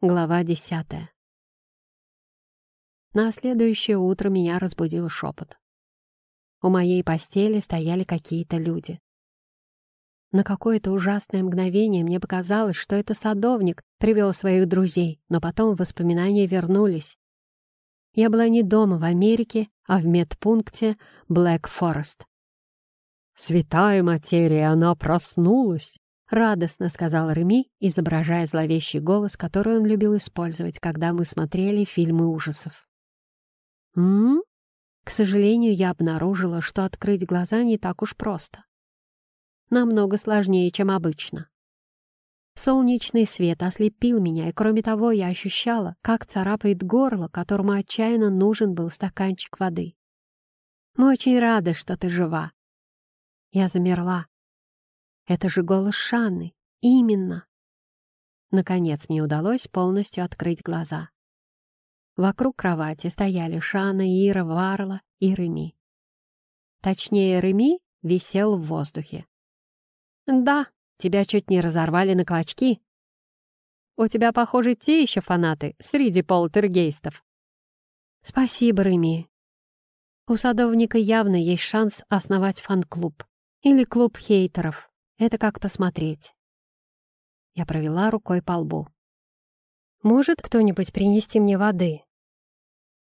Глава десятая. На следующее утро меня разбудил шепот. У моей постели стояли какие-то люди. На какое-то ужасное мгновение мне показалось, что это садовник привел своих друзей, но потом воспоминания вернулись. Я была не дома в Америке, а в медпункте Блэк Форест. «Святая материя, она проснулась!» — радостно сказал Реми, изображая зловещий голос, который он любил использовать, когда мы смотрели фильмы ужасов. «М?»? К сожалению, я обнаружила, что открыть глаза не так уж просто. Намного сложнее, чем обычно. Солнечный свет ослепил меня, и кроме того, я ощущала, как царапает горло, которому отчаянно нужен был стаканчик воды. «Мы очень рады, что ты жива». Я замерла, это же голос Шанны. Именно. Наконец мне удалось полностью открыть глаза. Вокруг кровати стояли Шана, Ира, Варла и Реми. Точнее, Реми висел в воздухе. «Да, тебя чуть не разорвали на клочки. У тебя, похоже, те еще фанаты среди полтергейстов». «Спасибо, Реми. У садовника явно есть шанс основать фан-клуб или клуб хейтеров. Это как посмотреть. Я провела рукой по лбу. «Может кто-нибудь принести мне воды?»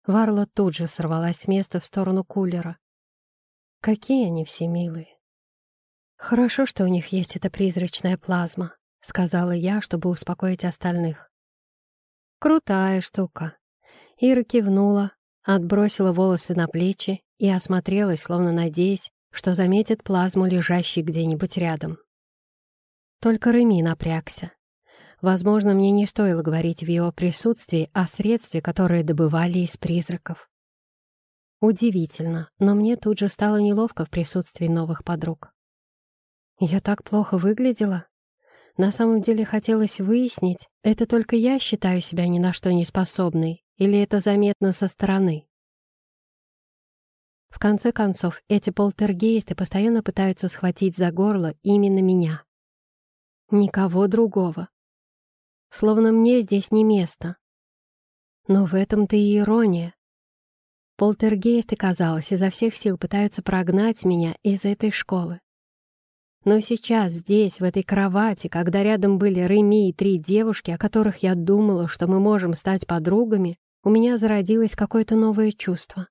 Варла тут же сорвалась с места в сторону кулера. Какие они все милые. «Хорошо, что у них есть эта призрачная плазма», — сказала я, чтобы успокоить остальных. «Крутая штука». Ира кивнула, отбросила волосы на плечи и осмотрелась, словно надеясь, что заметит плазму, лежащей где-нибудь рядом. Только Реми напрягся. Возможно, мне не стоило говорить в его присутствии о средстве, которое добывали из призраков. Удивительно, но мне тут же стало неловко в присутствии новых подруг. Я так плохо выглядела. На самом деле хотелось выяснить, это только я считаю себя ни на что не способной, или это заметно со стороны. В конце концов, эти полтергейсты постоянно пытаются схватить за горло именно меня. Никого другого. Словно мне здесь не место. Но в этом-то и ирония. Полтергейсты, казалось, изо всех сил пытаются прогнать меня из этой школы. Но сейчас, здесь, в этой кровати, когда рядом были Реми и три девушки, о которых я думала, что мы можем стать подругами, у меня зародилось какое-то новое чувство.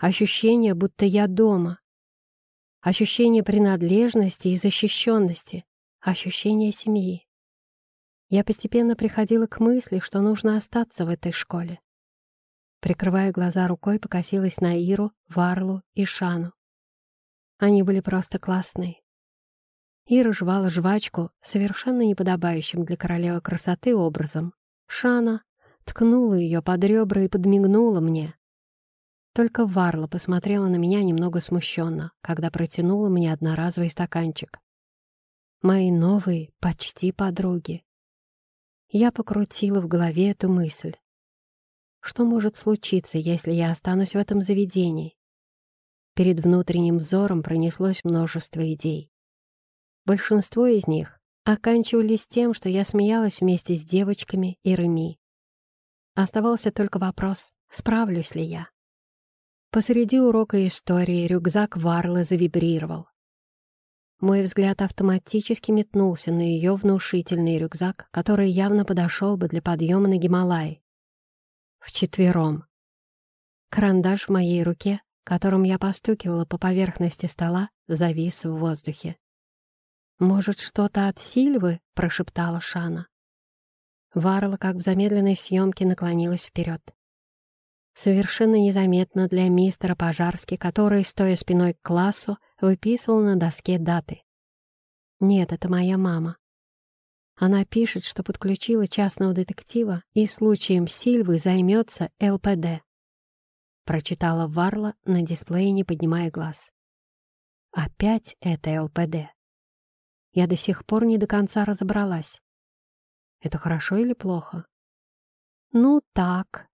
Ощущение, будто я дома. Ощущение принадлежности и защищенности ощущение семьи. Я постепенно приходила к мысли, что нужно остаться в этой школе. Прикрывая глаза рукой, покосилась на Иру, Варлу и Шану. Они были просто классные. Ира жевала жвачку совершенно неподобающим для королевы красоты образом. Шана ткнула ее под ребра и подмигнула мне. Только Варла посмотрела на меня немного смущенно, когда протянула мне одноразовый стаканчик мои новые почти подруги. Я покрутила в голове эту мысль. Что может случиться, если я останусь в этом заведении? Перед внутренним взором пронеслось множество идей. Большинство из них оканчивались тем, что я смеялась вместе с девочками и Реми. Оставался только вопрос, справлюсь ли я. Посреди урока истории рюкзак Варлы завибрировал. Мой взгляд автоматически метнулся на ее внушительный рюкзак, который явно подошел бы для подъема на Гималай. Вчетвером. Карандаш в моей руке, которым я постукивала по поверхности стола, завис в воздухе. «Может, что-то от Сильвы?» — прошептала Шана. Варла, как в замедленной съемке, наклонилась вперед. Совершенно незаметно для мистера Пожарски, который, стоя спиной к классу, выписывал на доске даты. Нет, это моя мама. Она пишет, что подключила частного детектива и случаем Сильвы займется ЛПД. Прочитала Варла на дисплее, не поднимая глаз. Опять это ЛПД. Я до сих пор не до конца разобралась. Это хорошо или плохо? Ну так.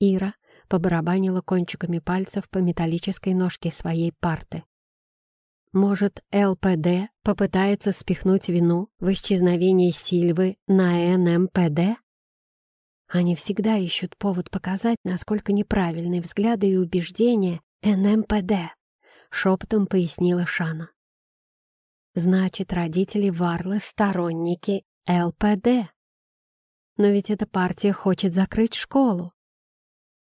Ира побарабанила кончиками пальцев по металлической ножке своей парты. Может, ЛПД попытается спихнуть вину в исчезновении Сильвы на НМПД? Они всегда ищут повод показать, насколько неправильные взгляды и убеждения НМПД, шепотом пояснила Шана. Значит, родители Варлы — сторонники ЛПД. Но ведь эта партия хочет закрыть школу.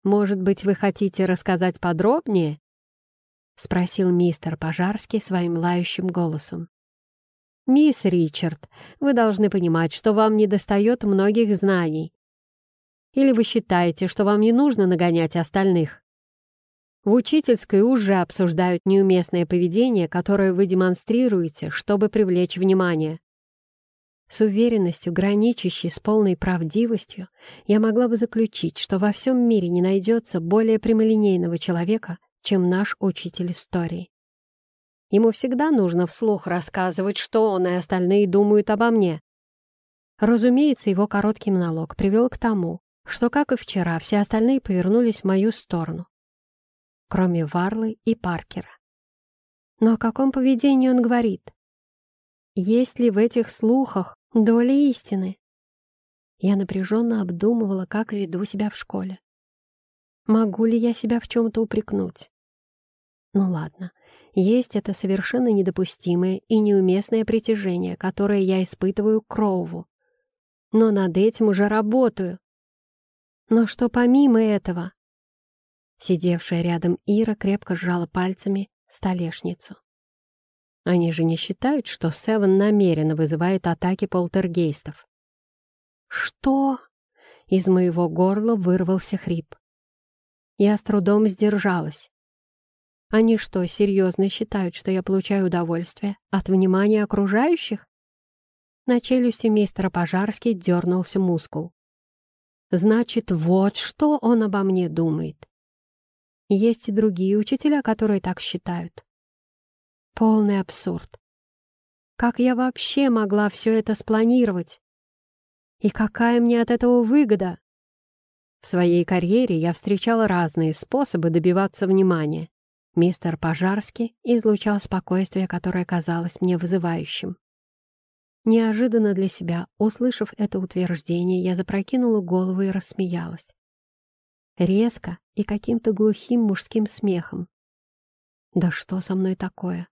Может быть, вы хотите рассказать подробнее? Спросил мистер Пожарский своим лающим голосом. «Мисс Ричард, вы должны понимать, что вам недостает многих знаний. Или вы считаете, что вам не нужно нагонять остальных? В учительской уже обсуждают неуместное поведение, которое вы демонстрируете, чтобы привлечь внимание. С уверенностью, граничащей с полной правдивостью, я могла бы заключить, что во всем мире не найдется более прямолинейного человека, чем наш учитель истории. Ему всегда нужно вслух рассказывать, что он и остальные думают обо мне. Разумеется, его короткий монолог привел к тому, что, как и вчера, все остальные повернулись в мою сторону, кроме Варлы и Паркера. Но о каком поведении он говорит? Есть ли в этих слухах доля истины? Я напряженно обдумывала, как веду себя в школе. Могу ли я себя в чем-то упрекнуть? Ну ладно, есть это совершенно недопустимое и неуместное притяжение, которое я испытываю к Кроуву. Но над этим уже работаю. Но что помимо этого? Сидевшая рядом Ира крепко сжала пальцами столешницу. Они же не считают, что Севен намеренно вызывает атаки полтергейстов. «Что?» Из моего горла вырвался хрип. Я с трудом сдержалась. Они что, серьезно считают, что я получаю удовольствие от внимания окружающих? На челюсти мистера Пожарский дернулся мускул. Значит, вот что он обо мне думает. Есть и другие учителя, которые так считают. Полный абсурд. Как я вообще могла все это спланировать? И какая мне от этого выгода? В своей карьере я встречала разные способы добиваться внимания. Мистер Пожарский излучал спокойствие, которое казалось мне вызывающим. Неожиданно для себя, услышав это утверждение, я запрокинула голову и рассмеялась. Резко и каким-то глухим мужским смехом. Да что со мной такое?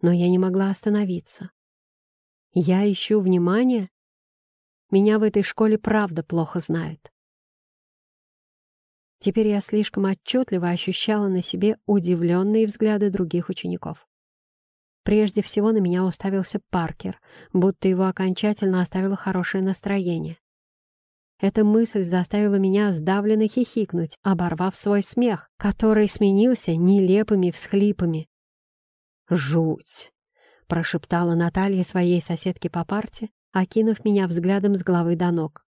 Но я не могла остановиться. Я ищу внимания? Меня в этой школе правда плохо знают. Теперь я слишком отчетливо ощущала на себе удивленные взгляды других учеников. Прежде всего на меня уставился Паркер, будто его окончательно оставило хорошее настроение. Эта мысль заставила меня сдавленно хихикнуть, оборвав свой смех, который сменился нелепыми всхлипами. «Жуть!» — прошептала Наталья своей соседке по парте, окинув меня взглядом с головы до ног.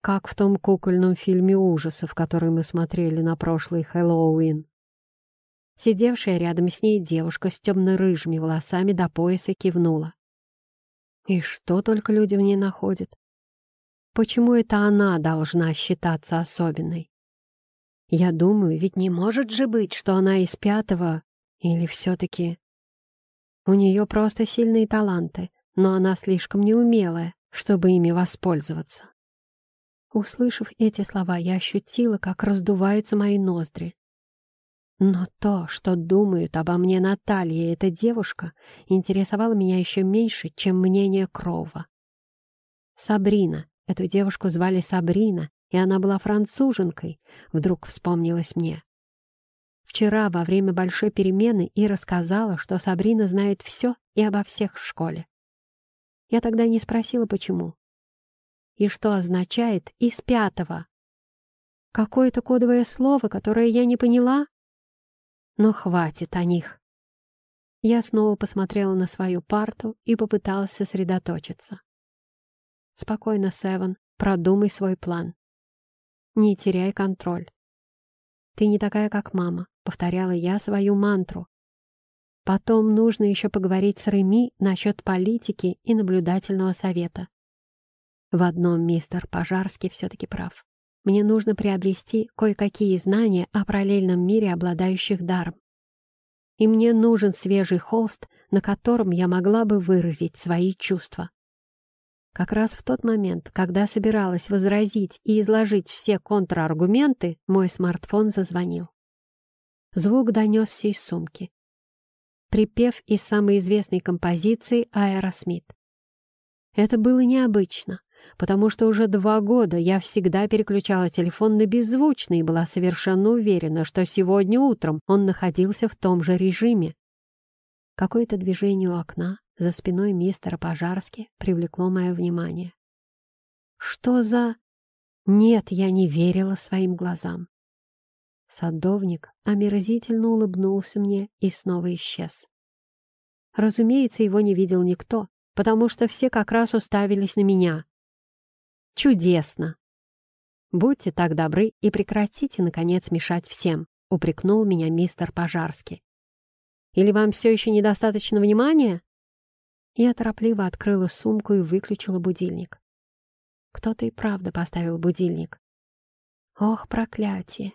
Как в том кукольном фильме ужасов, который мы смотрели на прошлый Хэллоуин. Сидевшая рядом с ней девушка с темно-рыжими волосами до пояса кивнула. И что только люди в ней находят? Почему это она должна считаться особенной? Я думаю, ведь не может же быть, что она из пятого, или все-таки... У нее просто сильные таланты, но она слишком неумелая, чтобы ими воспользоваться. Услышав эти слова, я ощутила, как раздуваются мои ноздри. Но то, что думают обо мне Наталья и эта девушка, интересовало меня еще меньше, чем мнение Крова. Сабрина. Эту девушку звали Сабрина, и она была француженкой, вдруг вспомнилось мне. Вчера, во время большой перемены, и рассказала, что Сабрина знает все и обо всех в школе. Я тогда не спросила, почему. И что означает «из пятого»? Какое-то кодовое слово, которое я не поняла? Но хватит о них. Я снова посмотрела на свою парту и попыталась сосредоточиться. Спокойно, Севен, продумай свой план. Не теряй контроль. Ты не такая, как мама, повторяла я свою мантру. Потом нужно еще поговорить с Реми насчет политики и наблюдательного совета. В одном мистер Пожарский все-таки прав. Мне нужно приобрести кое-какие знания о параллельном мире обладающих даром. И мне нужен свежий холст, на котором я могла бы выразить свои чувства. Как раз в тот момент, когда собиралась возразить и изложить все контраргументы, мой смартфон зазвонил. Звук донесся из сумки. Припев из самой известной композиции «Aerosmith». Это было необычно, потому что уже два года я всегда переключала телефон на беззвучный и была совершенно уверена, что сегодня утром он находился в том же режиме. Какое-то движение у окна за спиной мистера Пожарски привлекло мое внимание. Что за... Нет, я не верила своим глазам. Садовник омерзительно улыбнулся мне и снова исчез. Разумеется, его не видел никто, потому что все как раз уставились на меня. Чудесно! Будьте так добры и прекратите, наконец, мешать всем, упрекнул меня мистер Пожарский. Или вам все еще недостаточно внимания? Я торопливо открыла сумку и выключила будильник. Кто-то и правда поставил будильник. Ох, проклятие!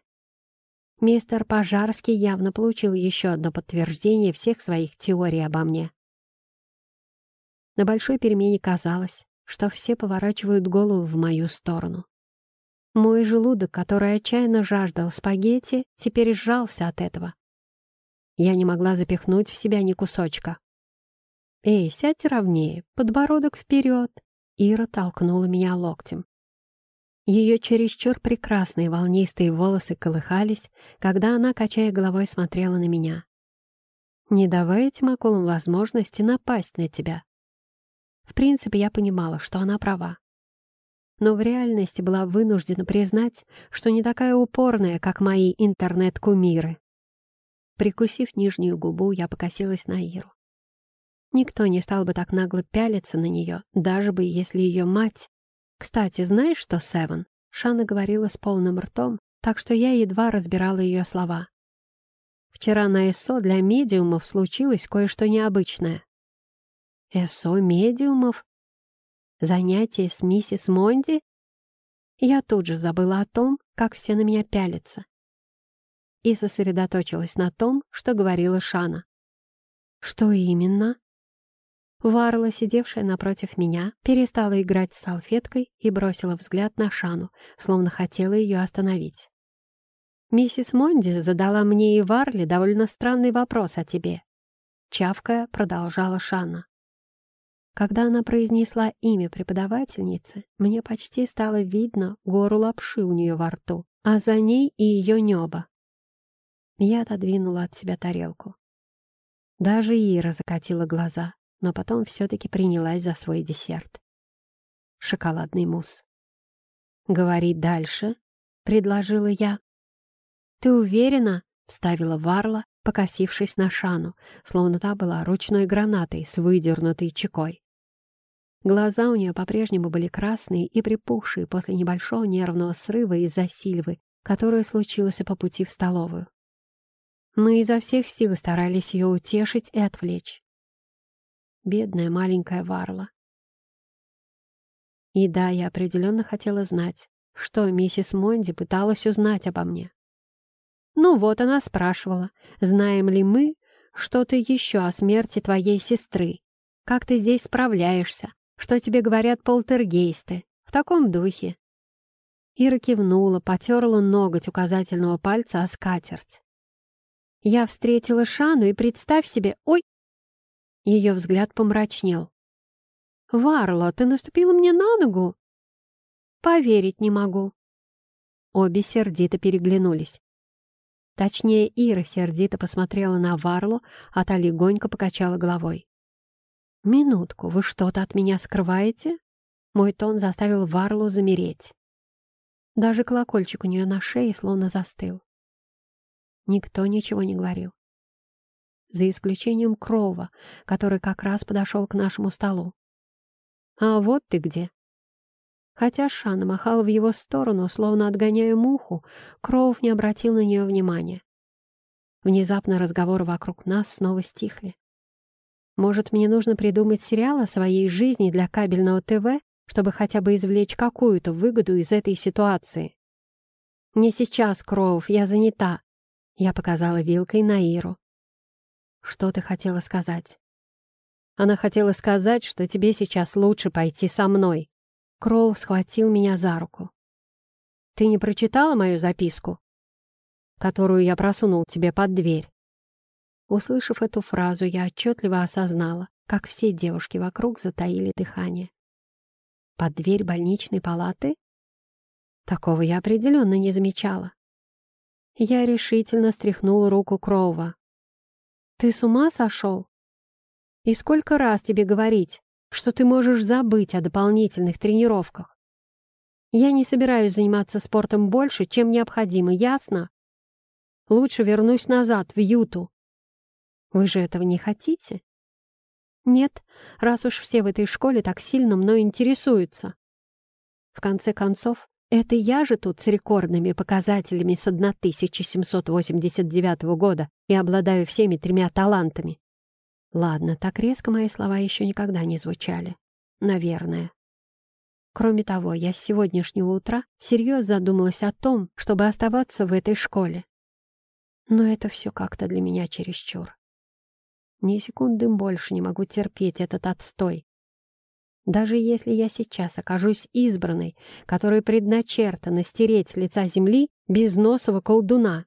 Мистер Пожарский явно получил еще одно подтверждение всех своих теорий обо мне. На большой перемене казалось, что все поворачивают голову в мою сторону. Мой желудок, который отчаянно жаждал спагетти, теперь сжался от этого. Я не могла запихнуть в себя ни кусочка. «Эй, сядь ровнее, подбородок вперед!» Ира толкнула меня локтем. Ее чересчур прекрасные волнистые волосы колыхались, когда она, качая головой, смотрела на меня. «Не давай этим акулам возможности напасть на тебя», в принципе, я понимала, что она права. Но в реальности была вынуждена признать, что не такая упорная, как мои интернет-кумиры. Прикусив нижнюю губу, я покосилась на Иру. Никто не стал бы так нагло пялиться на нее, даже бы если ее мать... Кстати, знаешь что, Севен? Шана говорила с полным ртом, так что я едва разбирала ее слова. Вчера на ЭСО для медиумов случилось кое-что необычное. Эсо медиумов? Занятие с миссис Монди? Я тут же забыла о том, как все на меня пялятся. И сосредоточилась на том, что говорила Шана. Что именно? Варла, сидевшая напротив меня, перестала играть с салфеткой и бросила взгляд на Шану, словно хотела ее остановить. «Миссис Монди задала мне и Варле довольно странный вопрос о тебе», — чавкая продолжала Шана. Когда она произнесла имя преподавательницы, мне почти стало видно гору лапши у нее во рту, а за ней и ее небо. Я отодвинула от себя тарелку. Даже Ира закатила глаза, но потом все-таки принялась за свой десерт. Шоколадный мусс. «Говори дальше», — предложила я. «Ты уверена?» — вставила Варла, покосившись на Шану, словно та была ручной гранатой с выдернутой чекой. Глаза у нее по-прежнему были красные и припухшие после небольшого нервного срыва из-за Сильвы, которая случилась по пути в столовую. Мы изо всех сил старались ее утешить и отвлечь. Бедная маленькая Варла. И да, я определенно хотела знать, что миссис Монди пыталась узнать обо мне. Ну вот она спрашивала, знаем ли мы что-то еще о смерти твоей сестры, как ты здесь справляешься, что тебе говорят полтергейсты. В таком духе». Ира кивнула, потерла ноготь указательного пальца о скатерть. Я встретила Шану и, представь себе, ой! Ее взгляд помрачнел. «Варла, ты наступила мне на ногу?» «Поверить не могу». Обе сердито переглянулись. Точнее, Ира сердито посмотрела на Варлу, а та легонько покачала головой. «Минутку, вы что-то от меня скрываете?» Мой тон заставил Варлу замереть. Даже колокольчик у нее на шее словно застыл. Никто ничего не говорил. За исключением Крова, который как раз подошел к нашему столу. «А вот ты где!» Хотя Шана махала в его сторону, словно отгоняя муху, Кроув не обратил на нее внимания. Внезапно разговоры вокруг нас снова стихли. Может, мне нужно придумать сериал о своей жизни для кабельного ТВ, чтобы хотя бы извлечь какую-то выгоду из этой ситуации? «Не сейчас, Кроув, я занята», — я показала вилкой на Иру. «Что ты хотела сказать?» Она хотела сказать, что тебе сейчас лучше пойти со мной. Кроу схватил меня за руку. Ты не прочитала мою записку, которую я просунул тебе под дверь? Услышав эту фразу, я отчетливо осознала, как все девушки вокруг затаили дыхание. Под дверь больничной палаты? Такого я определенно не замечала. Я решительно стряхнула руку Кроува. «Ты с ума сошел? И сколько раз тебе говорить, что ты можешь забыть о дополнительных тренировках? Я не собираюсь заниматься спортом больше, чем необходимо, ясно? Лучше вернусь назад, в Юту. Вы же этого не хотите? Нет, раз уж все в этой школе так сильно мной интересуются. В конце концов, это я же тут с рекордными показателями с 1789 года и обладаю всеми тремя талантами. Ладно, так резко мои слова еще никогда не звучали. Наверное. Кроме того, я с сегодняшнего утра всерьез задумалась о том, чтобы оставаться в этой школе. Но это все как-то для меня чересчур. Ни секунды больше не могу терпеть этот отстой. Даже если я сейчас окажусь избранной, которой предначертано стереть с лица земли безносого колдуна.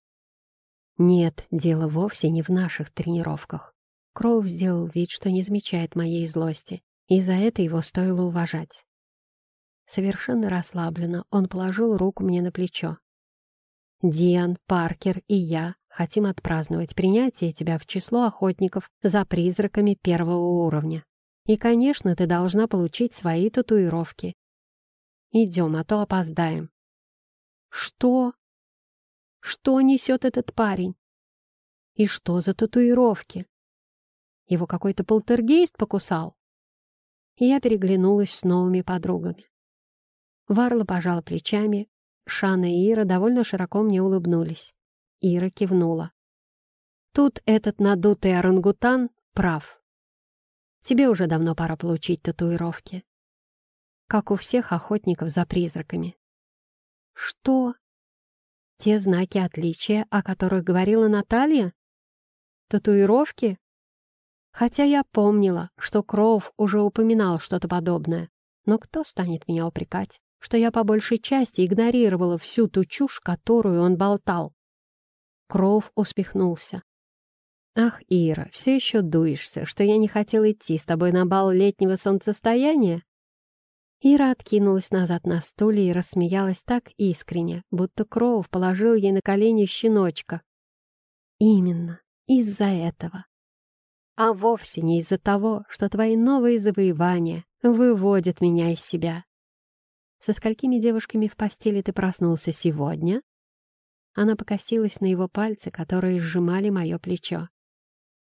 Нет, дело вовсе не в наших тренировках. Кроу сделал вид, что не замечает моей злости, и за это его стоило уважать. Совершенно расслабленно он положил руку мне на плечо. Диан, Паркер и я Хотим отпраздновать принятие тебя в число охотников за призраками первого уровня. И, конечно, ты должна получить свои татуировки. Идем, а то опоздаем. Что? Что несет этот парень? И что за татуировки? Его какой-то полтергейст покусал? Я переглянулась с новыми подругами. Варла пожала плечами, Шана и Ира довольно широко мне улыбнулись. Ира кивнула. Тут этот надутый орангутан прав. Тебе уже давно пора получить татуировки. Как у всех охотников за призраками. Что? Те знаки отличия, о которых говорила Наталья? Татуировки? Хотя я помнила, что Кроув уже упоминал что-то подобное. Но кто станет меня упрекать, что я по большей части игнорировала всю ту чушь, которую он болтал? Кроув успехнулся. «Ах, Ира, все еще дуешься, что я не хотел идти с тобой на бал летнего солнцестояния?» Ира откинулась назад на стуле и рассмеялась так искренне, будто Кроув положил ей на колени щеночка. «Именно, из-за этого. А вовсе не из-за того, что твои новые завоевания выводят меня из себя. Со сколькими девушками в постели ты проснулся сегодня?» Она покосилась на его пальцы, которые сжимали мое плечо.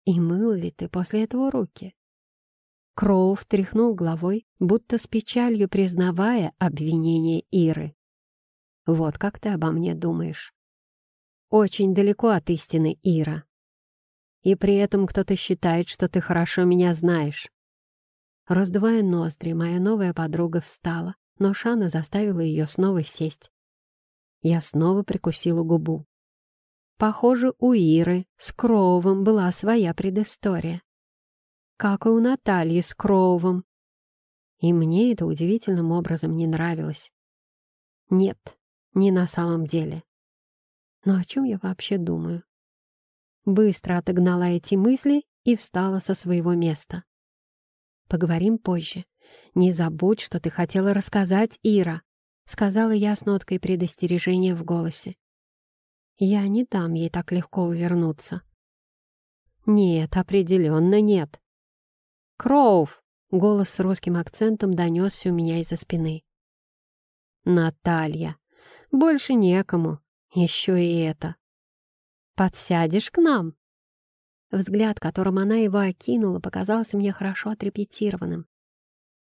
«И мыл ли ты после этого руки?» Кроу тряхнул головой, будто с печалью признавая обвинение Иры. «Вот как ты обо мне думаешь. Очень далеко от истины, Ира. И при этом кто-то считает, что ты хорошо меня знаешь». Раздувая ноздри, моя новая подруга встала, но Шана заставила ее снова сесть. Я снова прикусила губу. Похоже, у Иры с Кроувом была своя предыстория. Как и у Натальи с Кроувом. И мне это удивительным образом не нравилось. Нет, не на самом деле. Но о чем я вообще думаю? Быстро отогнала эти мысли и встала со своего места. Поговорим позже. Не забудь, что ты хотела рассказать, Ира. — сказала я с ноткой предостережения в голосе. «Я не дам ей так легко увернуться». «Нет, определенно нет». «Кроув!» — голос с русским акцентом донесся у меня из-за спины. «Наталья! Больше некому. Еще и это. Подсядешь к нам?» Взгляд, которым она его окинула, показался мне хорошо отрепетированным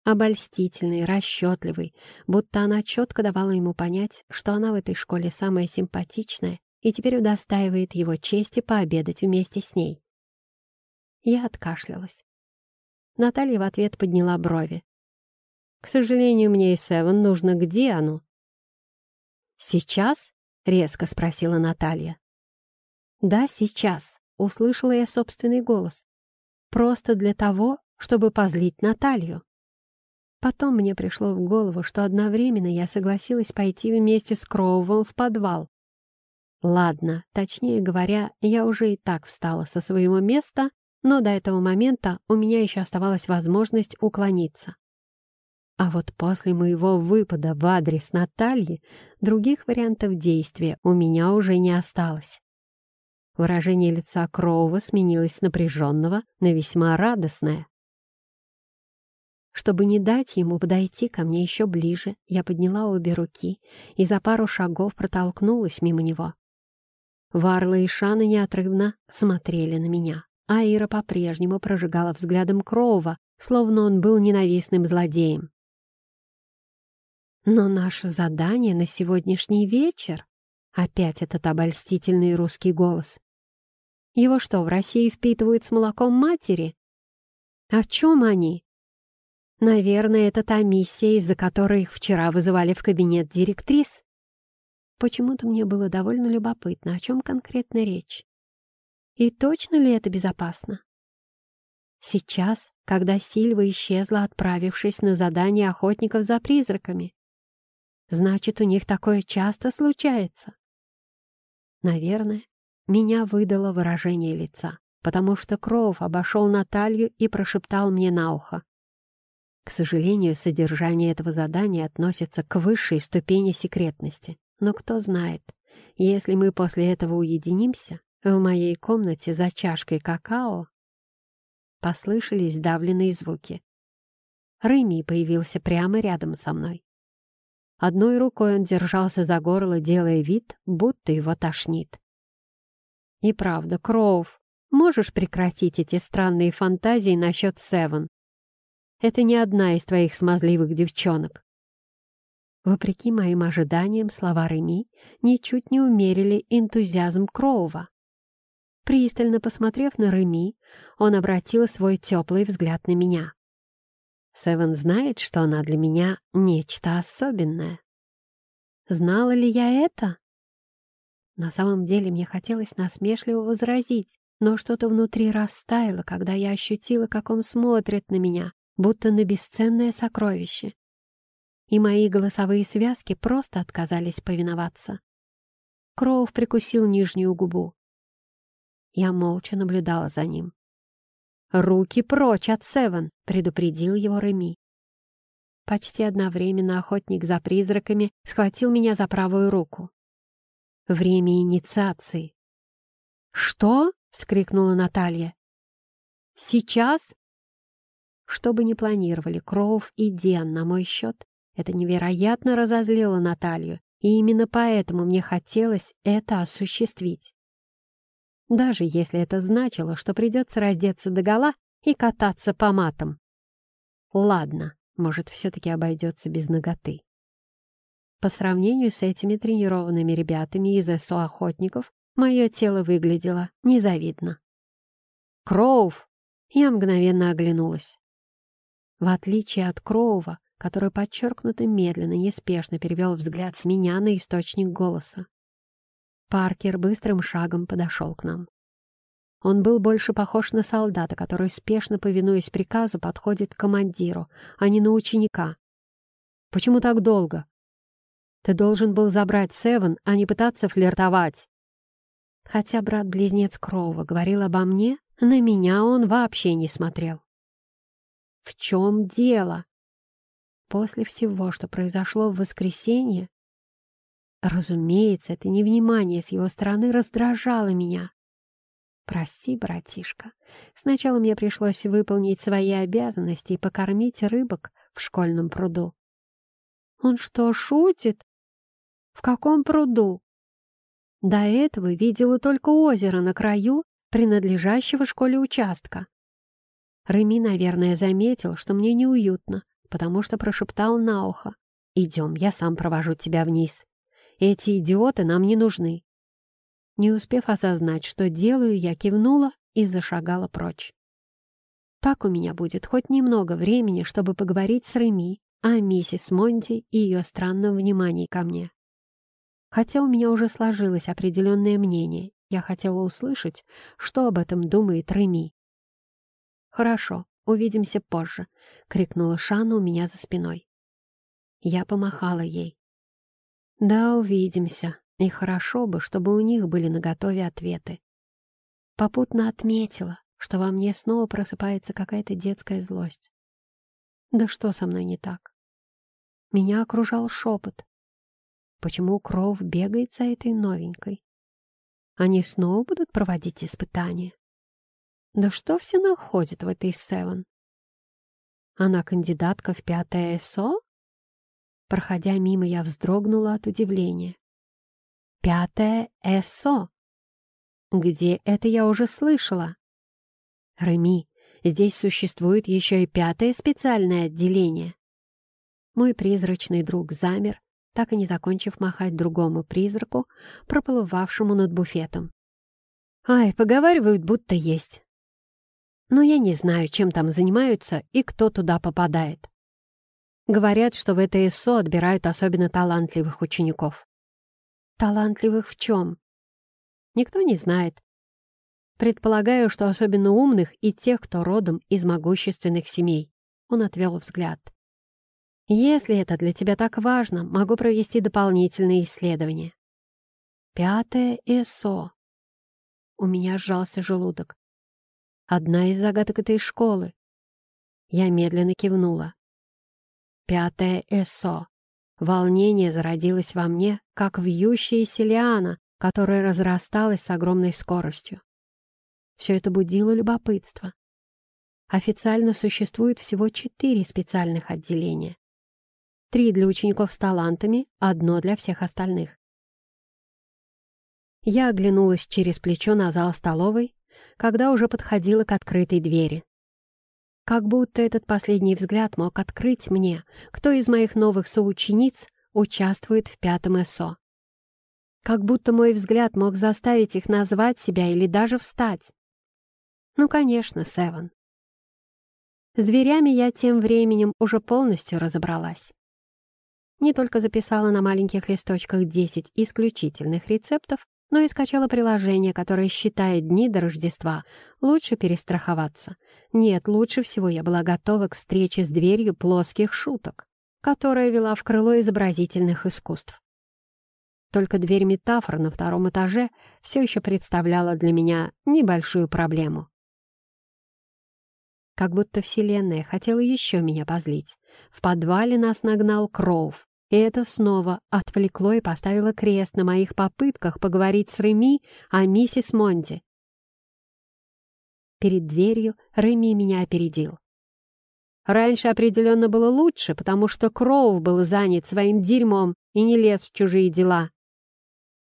обольстительный, расчетливый, будто она четко давала ему понять, что она в этой школе самая симпатичная и теперь удостаивает его чести пообедать вместе с ней. Я откашлялась. Наталья в ответ подняла брови. «К сожалению, мне и Севен нужно к Диану». «Сейчас?» — резко спросила Наталья. «Да, сейчас», — услышала я собственный голос. «Просто для того, чтобы позлить Наталью. Потом мне пришло в голову, что одновременно я согласилась пойти вместе с Кроувом в подвал. Ладно, точнее говоря, я уже и так встала со своего места, но до этого момента у меня еще оставалась возможность уклониться. А вот после моего выпада в адрес Натальи других вариантов действия у меня уже не осталось. Выражение лица Кроува сменилось с напряженного на весьма радостное. Чтобы не дать ему подойти ко мне еще ближе, я подняла обе руки и за пару шагов протолкнулась мимо него. Варла и Шана неотрывно смотрели на меня, а Ира по-прежнему прожигала взглядом Кроува, словно он был ненавистным злодеем. «Но наше задание на сегодняшний вечер...» Опять этот обольстительный русский голос. «Его что, в России впитывают с молоком матери?» «О чем они?» Наверное, это та миссия, из-за которой их вчера вызывали в кабинет директрис. Почему-то мне было довольно любопытно, о чем конкретно речь. И точно ли это безопасно? Сейчас, когда Сильва исчезла, отправившись на задание охотников за призраками. Значит, у них такое часто случается. Наверное, меня выдало выражение лица, потому что Кроув обошел Наталью и прошептал мне на ухо. К сожалению, содержание этого задания относится к высшей ступени секретности. Но кто знает, если мы после этого уединимся, в моей комнате за чашкой какао послышались давленные звуки. Рэми появился прямо рядом со мной. Одной рукой он держался за горло, делая вид, будто его тошнит. И правда, Кроув, можешь прекратить эти странные фантазии насчет Севен? Это не одна из твоих смазливых девчонок. Вопреки моим ожиданиям, слова Реми ничуть не умерили энтузиазм Кроува. Пристально посмотрев на Реми, он обратил свой теплый взгляд на меня. Севен знает, что она для меня нечто особенное. Знала ли я это? На самом деле мне хотелось насмешливо возразить, но что-то внутри растаяло, когда я ощутила, как он смотрит на меня, будто на бесценное сокровище. И мои голосовые связки просто отказались повиноваться. Кроув прикусил нижнюю губу. Я молча наблюдала за ним. «Руки прочь от Севен!» — предупредил его Реми. Почти одновременно охотник за призраками схватил меня за правую руку. Время инициации. «Что?» — вскрикнула Наталья. «Сейчас что бы ни планировали Кроув и Ден на мой счет, это невероятно разозлило Наталью, и именно поэтому мне хотелось это осуществить. Даже если это значило, что придется раздеться догола и кататься по матам. Ладно, может, все-таки обойдется без ноготы. По сравнению с этими тренированными ребятами из СО-охотников, мое тело выглядело незавидно. «Кроув!» Я мгновенно оглянулась. В отличие от Кроува, который подчеркнуто медленно, неспешно перевел взгляд с меня на источник голоса. Паркер быстрым шагом подошел к нам. Он был больше похож на солдата, который, спешно повинуясь приказу, подходит к командиру, а не на ученика. «Почему так долго?» «Ты должен был забрать Севен, а не пытаться флиртовать». Хотя брат-близнец Кроува говорил обо мне, на меня он вообще не смотрел. В чем дело? После всего, что произошло в воскресенье, разумеется, это невнимание с его стороны раздражало меня. Прости, братишка, сначала мне пришлось выполнить свои обязанности и покормить рыбок в школьном пруду. Он что, шутит? В каком пруду? До этого видела только озеро на краю принадлежащего школе участка. Реми, наверное, заметил, что мне неуютно, потому что прошептал на ухо. «Идем, я сам провожу тебя вниз. Эти идиоты нам не нужны». Не успев осознать, что делаю, я кивнула и зашагала прочь. Так у меня будет хоть немного времени, чтобы поговорить с Реми о миссис Монти и ее странном внимании ко мне. Хотя у меня уже сложилось определенное мнение, я хотела услышать, что об этом думает Реми. Хорошо, увидимся позже», — крикнула Шана у меня за спиной. Я помахала ей. «Да, увидимся, и хорошо бы, чтобы у них были наготове ответы». Попутно отметила, что во мне снова просыпается какая-то детская злость. Да что со мной не так? Меня окружал шепот. Почему Кроув бегает за этой новенькой? Они снова будут проводить испытания? Да что все находят в этой Севен? Она кандидатка в пятое СО? Проходя мимо, я вздрогнула от удивления. Пятое СО? Где это я уже слышала? Реми, здесь существует еще и пятое специальное отделение. Мой призрачный друг замер, так и не закончив махать другому призраку, проплывавшему над буфетом. «Ай, поговаривают, будто есть. Но я не знаю, чем там занимаются и кто туда попадает. Говорят, что в это СО отбирают особенно талантливых учеников. Талантливых в чем? Никто не знает. Предполагаю, что особенно умных и тех, кто родом из могущественных семей. Он отвел взгляд. Если это для тебя так важно, могу провести дополнительные исследования. Пятое ЭСО. У меня сжался желудок. Одна из загадок этой школы. Я медленно кивнула. Пятое ЭСО. Волнение зародилось во мне, как вьющаяся лиана, которая разрасталась с огромной скоростью. Все это будило любопытство. Официально существует всего четыре специальных отделения. Три для учеников с талантами, одно для всех остальных. Я оглянулась через плечо на зал столовой, когда уже подходила к открытой двери. Как будто этот последний взгляд мог открыть мне, кто из моих новых соучениц участвует в пятом СО. Как будто мой взгляд мог заставить их назвать себя или даже встать. Ну, конечно, Севен. С дверями я тем временем уже полностью разобралась. Не только записала на маленьких листочках 10 исключительных рецептов, но и скачала приложение, которое считает дни до Рождества. Лучше перестраховаться. Нет, лучше всего я была готова к встрече с дверью плоских шуток, которая вела в крыло изобразительных искусств. Только дверь метафор на втором этаже все еще представляла для меня небольшую проблему. Как будто Вселенная хотела еще меня позлить. В подвале нас нагнал Кроув, и это снова отвлекло и поставило крест на моих попытках поговорить с Реми о миссис Монди. Перед дверью Реми меня опередил. Раньше определенно было лучше, потому что Кроув был занят своим дерьмом и не лез в чужие дела.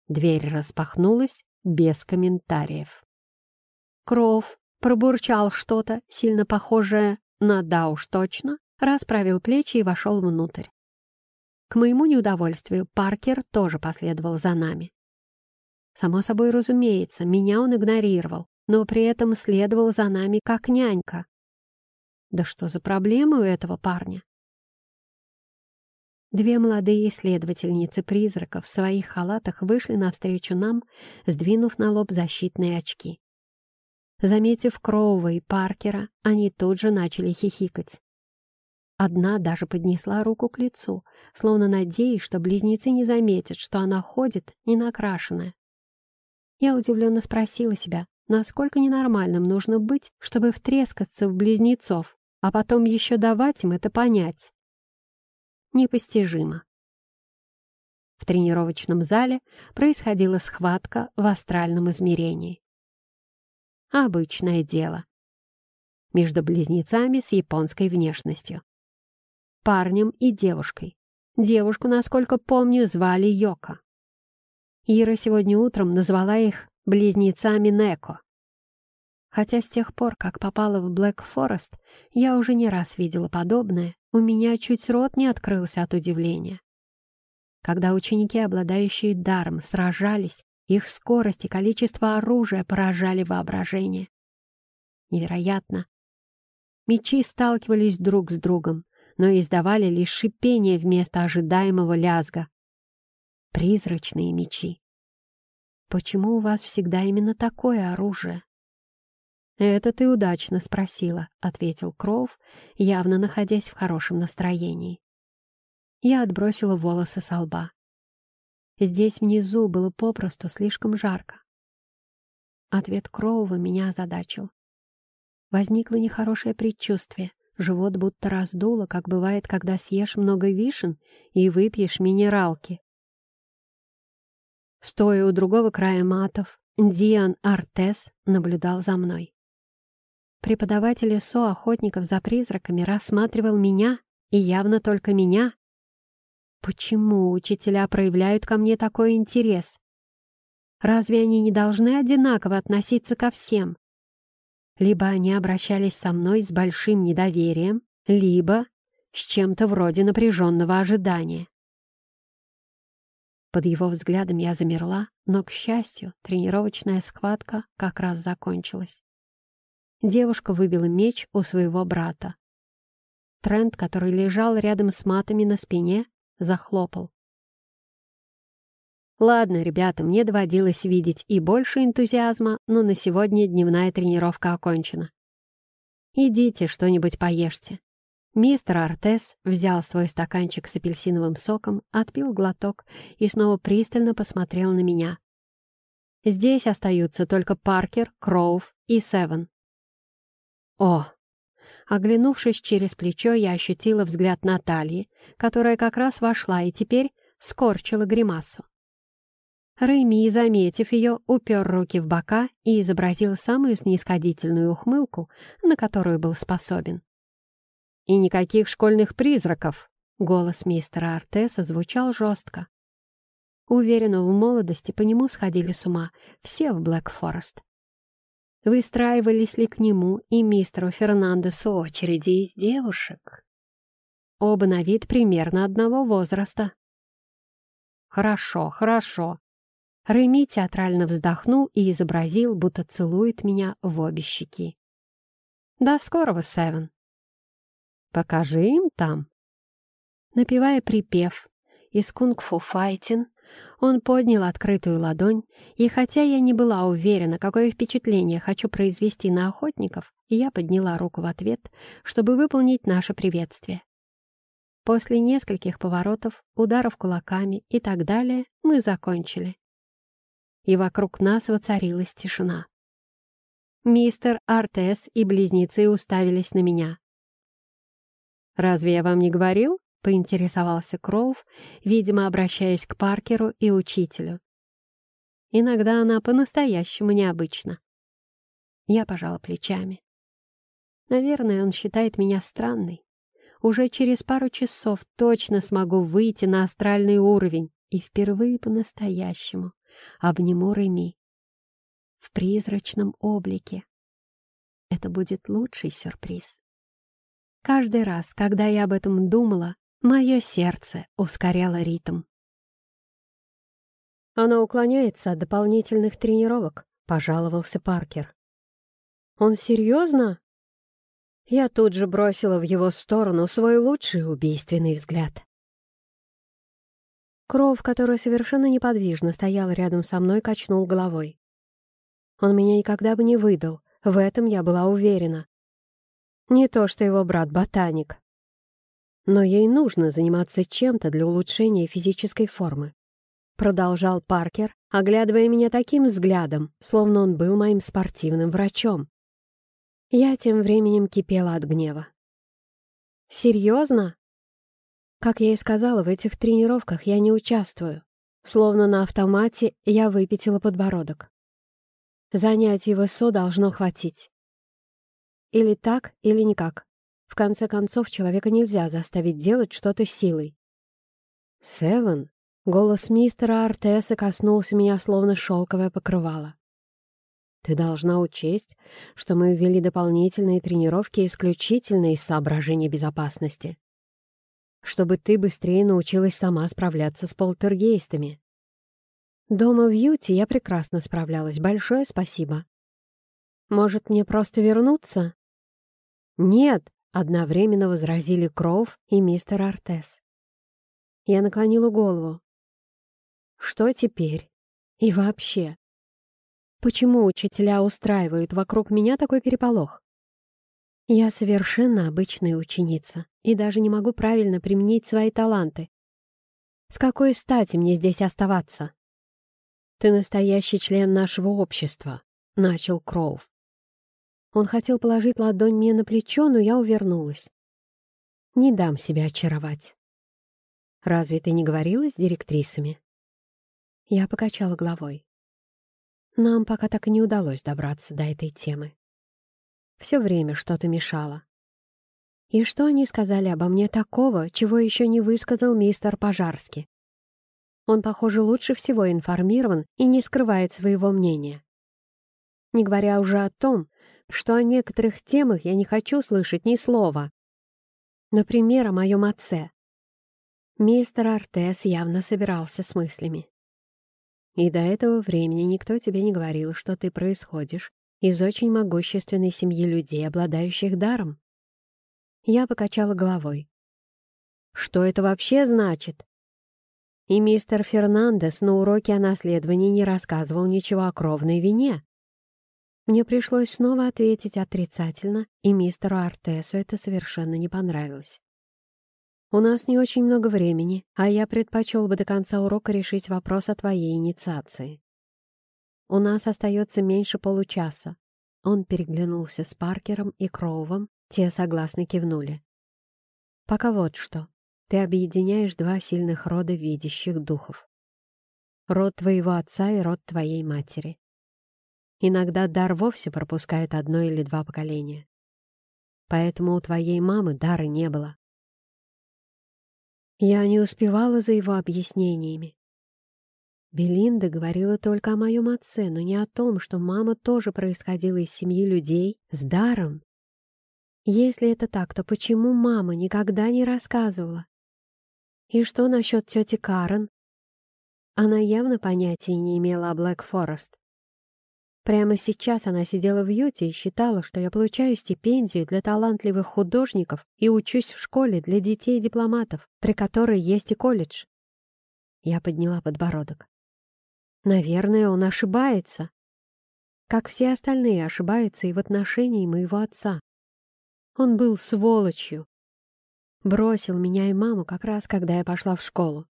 Дверь распахнулась без комментариев. Кроув пробурчал что-то, сильно похожее на «да уж точно», расправил плечи и вошел внутрь. К моему неудовольствию Паркер тоже последовал за нами. Само собой разумеется, меня он игнорировал, но при этом следовал за нами как нянька. Да что за проблемы у этого парня? Две молодые исследовательницы призраков в своих халатах вышли навстречу нам, сдвинув на лоб защитные очки. Заметив Кроува и Паркера, они тут же начали хихикать. Одна даже поднесла руку к лицу, словно надеясь, что близнецы не заметят, что она ходит ненакрашенная. Я удивленно спросила себя, насколько ненормальным нужно быть, чтобы втрескаться в близнецов, а потом еще давать им это понять. Непостижимо. В тренировочном зале происходила схватка в астральном измерении. Обычное дело. Между близнецами с японской внешностью. Парнем и девушкой. Девушку, насколько помню, звали Йока. Ира сегодня утром назвала их близнецами Неко. Хотя с тех пор, как попала в Блэк Форест, я уже не раз видела подобное, у меня чуть рот не открылся от удивления. Когда ученики, обладающие даром, сражались, их скорость и количество оружия поражали воображение. Невероятно. Мечи сталкивались друг с другом, но издавали лишь шипение вместо ожидаемого лязга. Призрачные мечи. Почему у вас всегда именно такое оружие? «Это ты удачно спросила», — ответил Кроув, явно находясь в хорошем настроении. Я отбросила волосы со лба. Здесь внизу было попросту слишком жарко. Ответ Кроува меня озадачил. Возникло нехорошее предчувствие. Живот будто раздуло, как бывает, когда съешь много вишен и выпьешь минералки. Стоя у другого края матов, Диан Артес наблюдал за мной. Преподаватель СО охотников за призраками рассматривал меня, и явно только меня. Почему учителя проявляют ко мне такой интерес? Разве они не должны одинаково относиться ко всем? Либо они обращались со мной с большим недоверием, либо с чем-то вроде напряженного ожидания. Под его взглядом я замерла, но, к счастью, тренировочная схватка как раз закончилась. Девушка выбила меч у своего брата. Трент, который лежал рядом с матами на спине, захлопал. Ладно, ребята, мне доводилось видеть и больше энтузиазма, но на сегодня дневная тренировка окончена. Идите, что-нибудь поешьте. Мистер Артес взял свой стаканчик с апельсиновым соком, отпил глоток и снова пристально посмотрел на меня. Здесь остаются только Паркер, Кроув и Севен. О! Оглянувшись через плечо, я ощутила взгляд Натальи, которая как раз вошла и теперь скорчила гримасу. Рэйми, заметив ее, упер руки в бока и изобразил самую снисходительную ухмылку, на которую был способен. «И никаких школьных призраков!» — голос мистера Артеса звучал жестко. Уверена, в молодости по нему сходили с ума все в Блэк Форест. Выстраивались ли к нему и мистеру Фернандесу очереди из девушек? Оба на вид примерно одного возраста. «Хорошо, хорошо», Рэми театрально вздохнул и изобразил, будто целует меня в обе щеки. «До скорого, Севен!» «Покажи им там!» Напевая припев из кунг-фу файтин, он поднял открытую ладонь, и хотя я не была уверена, какое впечатление хочу произвести на охотников, я подняла руку в ответ, чтобы выполнить наше приветствие. После нескольких поворотов, ударов кулаками и так далее мы закончили и вокруг нас воцарилась тишина. Мистер Артес и близнецы уставились на меня. «Разве я вам не говорил?» — поинтересовался Кроув, видимо, обращаясь к Паркеру и учителю. Иногда она по-настоящему необычна. Я пожала плечами. Наверное, он считает меня странной. Уже через пару часов точно смогу выйти на астральный уровень и впервые по-настоящему обниму Реми. В призрачном облике. Это будет лучший сюрприз. Каждый раз, когда я об этом думала, мое сердце ускоряло ритм. «Она уклоняется от дополнительных тренировок», — пожаловался Паркер. «Он серьезно?» Я тут же бросила в его сторону свой лучший убийственный взгляд. Кров, который совершенно неподвижно стоял рядом со мной, качнул головой. Он меня никогда бы не выдал, в этом я была уверена. Не то, что его брат ботаник. Но ей нужно заниматься чем-то для улучшения физической формы. Продолжал Паркер, оглядывая меня таким взглядом, словно он был моим спортивным врачом. Я тем временем кипела от гнева. «Серьезно?» Как я и сказала, в этих тренировках я не участвую. Словно на автомате я выпятила подбородок. Занятий в СО должно хватить. Или так, или никак. В конце концов, человека нельзя заставить делать что-то силой. «Севен?» — голос мистера Артеса коснулся меня, словно шелковое покрывало. «Ты должна учесть, что мы ввели дополнительные тренировки исключительно из соображений безопасности чтобы ты быстрее научилась сама справляться с полтергейстами. Дома в Юте я прекрасно справлялась, большое спасибо. Может, мне просто вернуться? Нет, одновременно возразили Кроув и мистер Артес. Я наклонила голову. Что теперь? И вообще? Почему учителя устраивают вокруг меня такой переполох? Я совершенно обычная ученица и даже не могу правильно применить свои таланты. С какой стати мне здесь оставаться? Ты настоящий член нашего общества, — начал Кроув. Он хотел положить ладонь мне на плечо, но я увернулась. Не дам себя очаровать. Разве ты не говорила с директрисами? Я покачала головой. Нам пока так и не удалось добраться до этой темы. Все время что-то мешало. И что они сказали обо мне такого, чего еще не высказал мистер Пожарский? Он, похоже, лучше всего информирован и не скрывает своего мнения. Не говоря уже о том, что о некоторых темах я не хочу слышать ни слова. Например, о моем отце. Мистер Артес явно собирался с мыслями. И до этого времени никто тебе не говорил, что ты происходишь из очень могущественной семьи людей, обладающих даром. Я покачала головой. Что это вообще значит? И мистер Фернандес на уроке о наследовании не рассказывал ничего о кровной вине. Мне пришлось снова ответить отрицательно, и мистеру Артесу это совершенно не понравилось. «У нас не очень много времени, а я предпочел бы до конца урока решить вопрос о твоей инициации. У нас остается меньше получаса». Он переглянулся с Паркером и Кроувом, те согласно кивнули. «Пока вот что. Ты объединяешь два сильных рода видящих духов. Род твоего отца и род твоей матери. Иногда дар вовсе пропускает одно или два поколения. Поэтому у твоей мамы дара не было. Я не успевала за его объяснениями. Белинда говорила только о моем отце, но не о том, что мама тоже происходила из семьи людей с даром. Если это так, то почему мама никогда не рассказывала? И что насчет тети Карен? Она явно понятия не имела о Блэк Форест. Прямо сейчас она сидела в Юте и считала, что я получаю стипендию для талантливых художников и учусь в школе для детей-дипломатов, при которой есть и колледж. Я подняла подбородок. Наверное, он ошибается. Как все остальные ошибаются и в отношении моего отца. Он был сволочью. Бросил меня и маму как раз, когда я пошла в школу.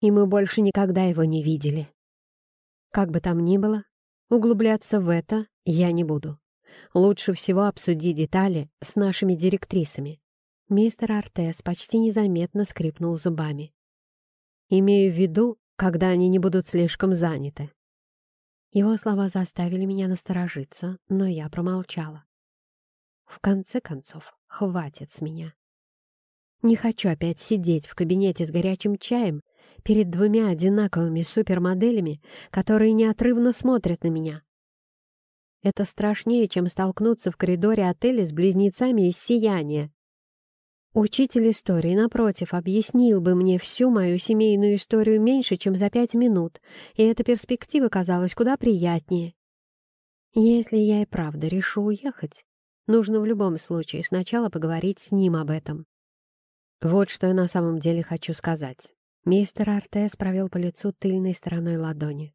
И мы больше никогда его не видели. Как бы там ни было, Углубляться в это я не буду. Лучше всего обсуди детали с нашими директрисами. Мистер Артес почти незаметно скрипнул зубами. Имею в виду, когда они не будут слишком заняты. Его слова заставили меня насторожиться, но я промолчала. В конце концов, хватит с меня. Не хочу опять сидеть в кабинете с горячим чаем перед двумя одинаковыми супермоделями, которые неотрывно смотрят на меня. Это страшнее, чем столкнуться в коридоре отеля с близнецами из сияния. Учитель истории, напротив, объяснил бы мне всю мою семейную историю меньше, чем за пять минут, и эта перспектива казалась куда приятнее. Если я и правда решу уехать, нужно в любом случае сначала поговорить с ним об этом. Вот что я на самом деле хочу сказать. Мистер Артес провел по лицу тыльной стороной ладони.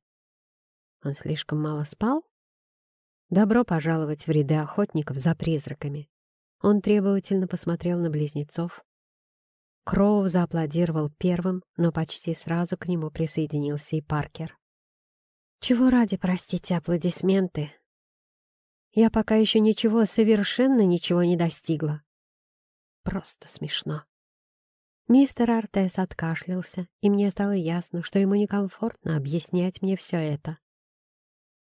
Он слишком мало спал? Добро пожаловать в ряды охотников за призраками. Он требовательно посмотрел на близнецов. Кроу зааплодировал первым, но почти сразу к нему присоединился и Паркер. «Чего ради, простите, аплодисменты? Я пока еще ничего, совершенно ничего не достигла. Просто смешно». Мистер Артес откашлялся, и мне стало ясно, что ему некомфортно объяснять мне все это.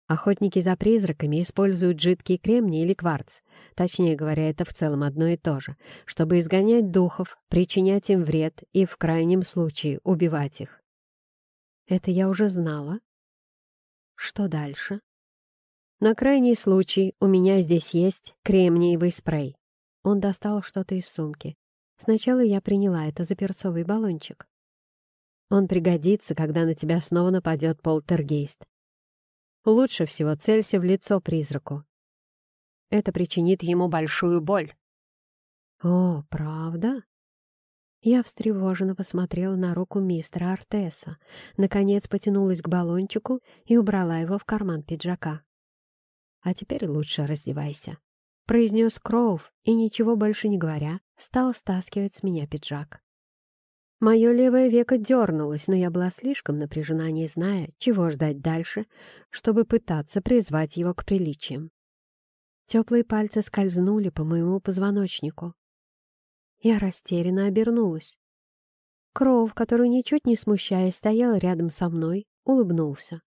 Охотники за призраками используют жидкий кремний или кварц, точнее говоря, это в целом одно и то же, чтобы изгонять духов, причинять им вред и, в крайнем случае, убивать их. Это я уже знала. Что дальше? На крайний случай у меня здесь есть кремниевый спрей. Он достал что-то из сумки. Сначала я приняла это за перцовый баллончик. Он пригодится, когда на тебя снова нападет полтергейст. Лучше всего целься в лицо призраку. Это причинит ему большую боль. О, правда? Я встревоженно посмотрела на руку мистера Артеса, наконец потянулась к баллончику и убрала его в карман пиджака. «А теперь лучше раздевайся», — произнес Кроув и, ничего больше не говоря, стал стаскивать с меня пиджак. Мое левое веко дернулось, но я была слишком напряжена, не зная, чего ждать дальше, чтобы пытаться призвать его к приличиям. Теплые пальцы скользнули по моему позвоночнику. Я растерянно обернулась. Кроув, который, ничуть не смущаясь, стоял рядом со мной, улыбнулся.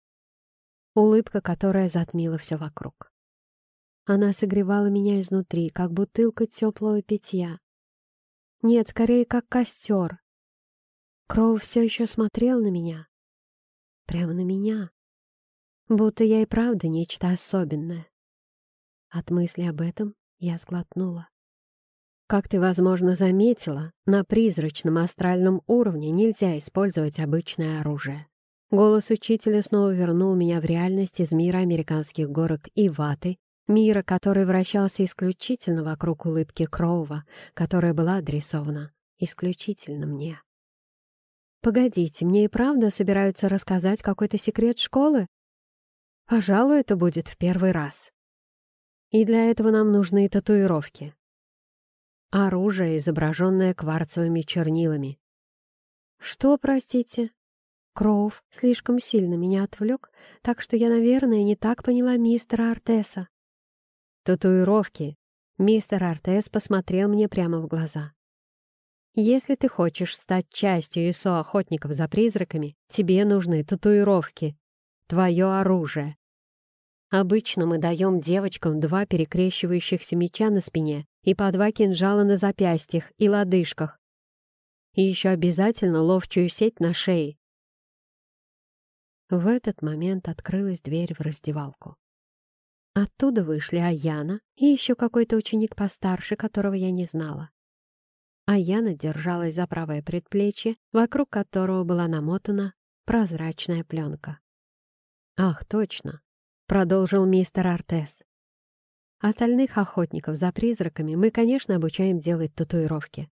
Улыбка, которая затмила все вокруг. Она согревала меня изнутри, как бутылка теплого питья. Нет, скорее, как костер, Кроу все еще смотрел на меня. Прямо на меня. Будто я и правда нечто особенное. От мысли об этом я сглотнула. Как ты, возможно, заметила, на призрачном астральном уровне нельзя использовать обычное оружие. Голос учителя снова вернул меня в реальность из мира американских горок и ваты, мира, который вращался исключительно вокруг улыбки Кроува, которая была адресована исключительно мне. Погодите, мне и правда собираются рассказать какой-то секрет школы? Пожалуй, это будет в первый раз. И для этого нам нужны татуировки. Оружие, изображенное кварцевыми чернилами. Что, простите? Кроув слишком сильно меня отвлек, так что я, наверное, не так поняла мистера Артеса. Татуировки. Мистер Артес посмотрел мне прямо в глаза. Если ты хочешь стать частью ИСО охотников за призраками, тебе нужны татуировки. Твое оружие. Обычно мы даем девочкам два перекрещивающихся меча на спине и по два кинжала на запястьях и лодыжках. И еще обязательно ловчую сеть на шее. В этот момент открылась дверь в раздевалку. Оттуда вышли Аяна и еще какой-то ученик постарше, которого я не знала а Яна держалась за правое предплечье, вокруг которого была намотана прозрачная пленка. «Ах, точно!» — продолжил мистер Артес. «Остальных охотников за призраками мы, конечно, обучаем делать татуировки.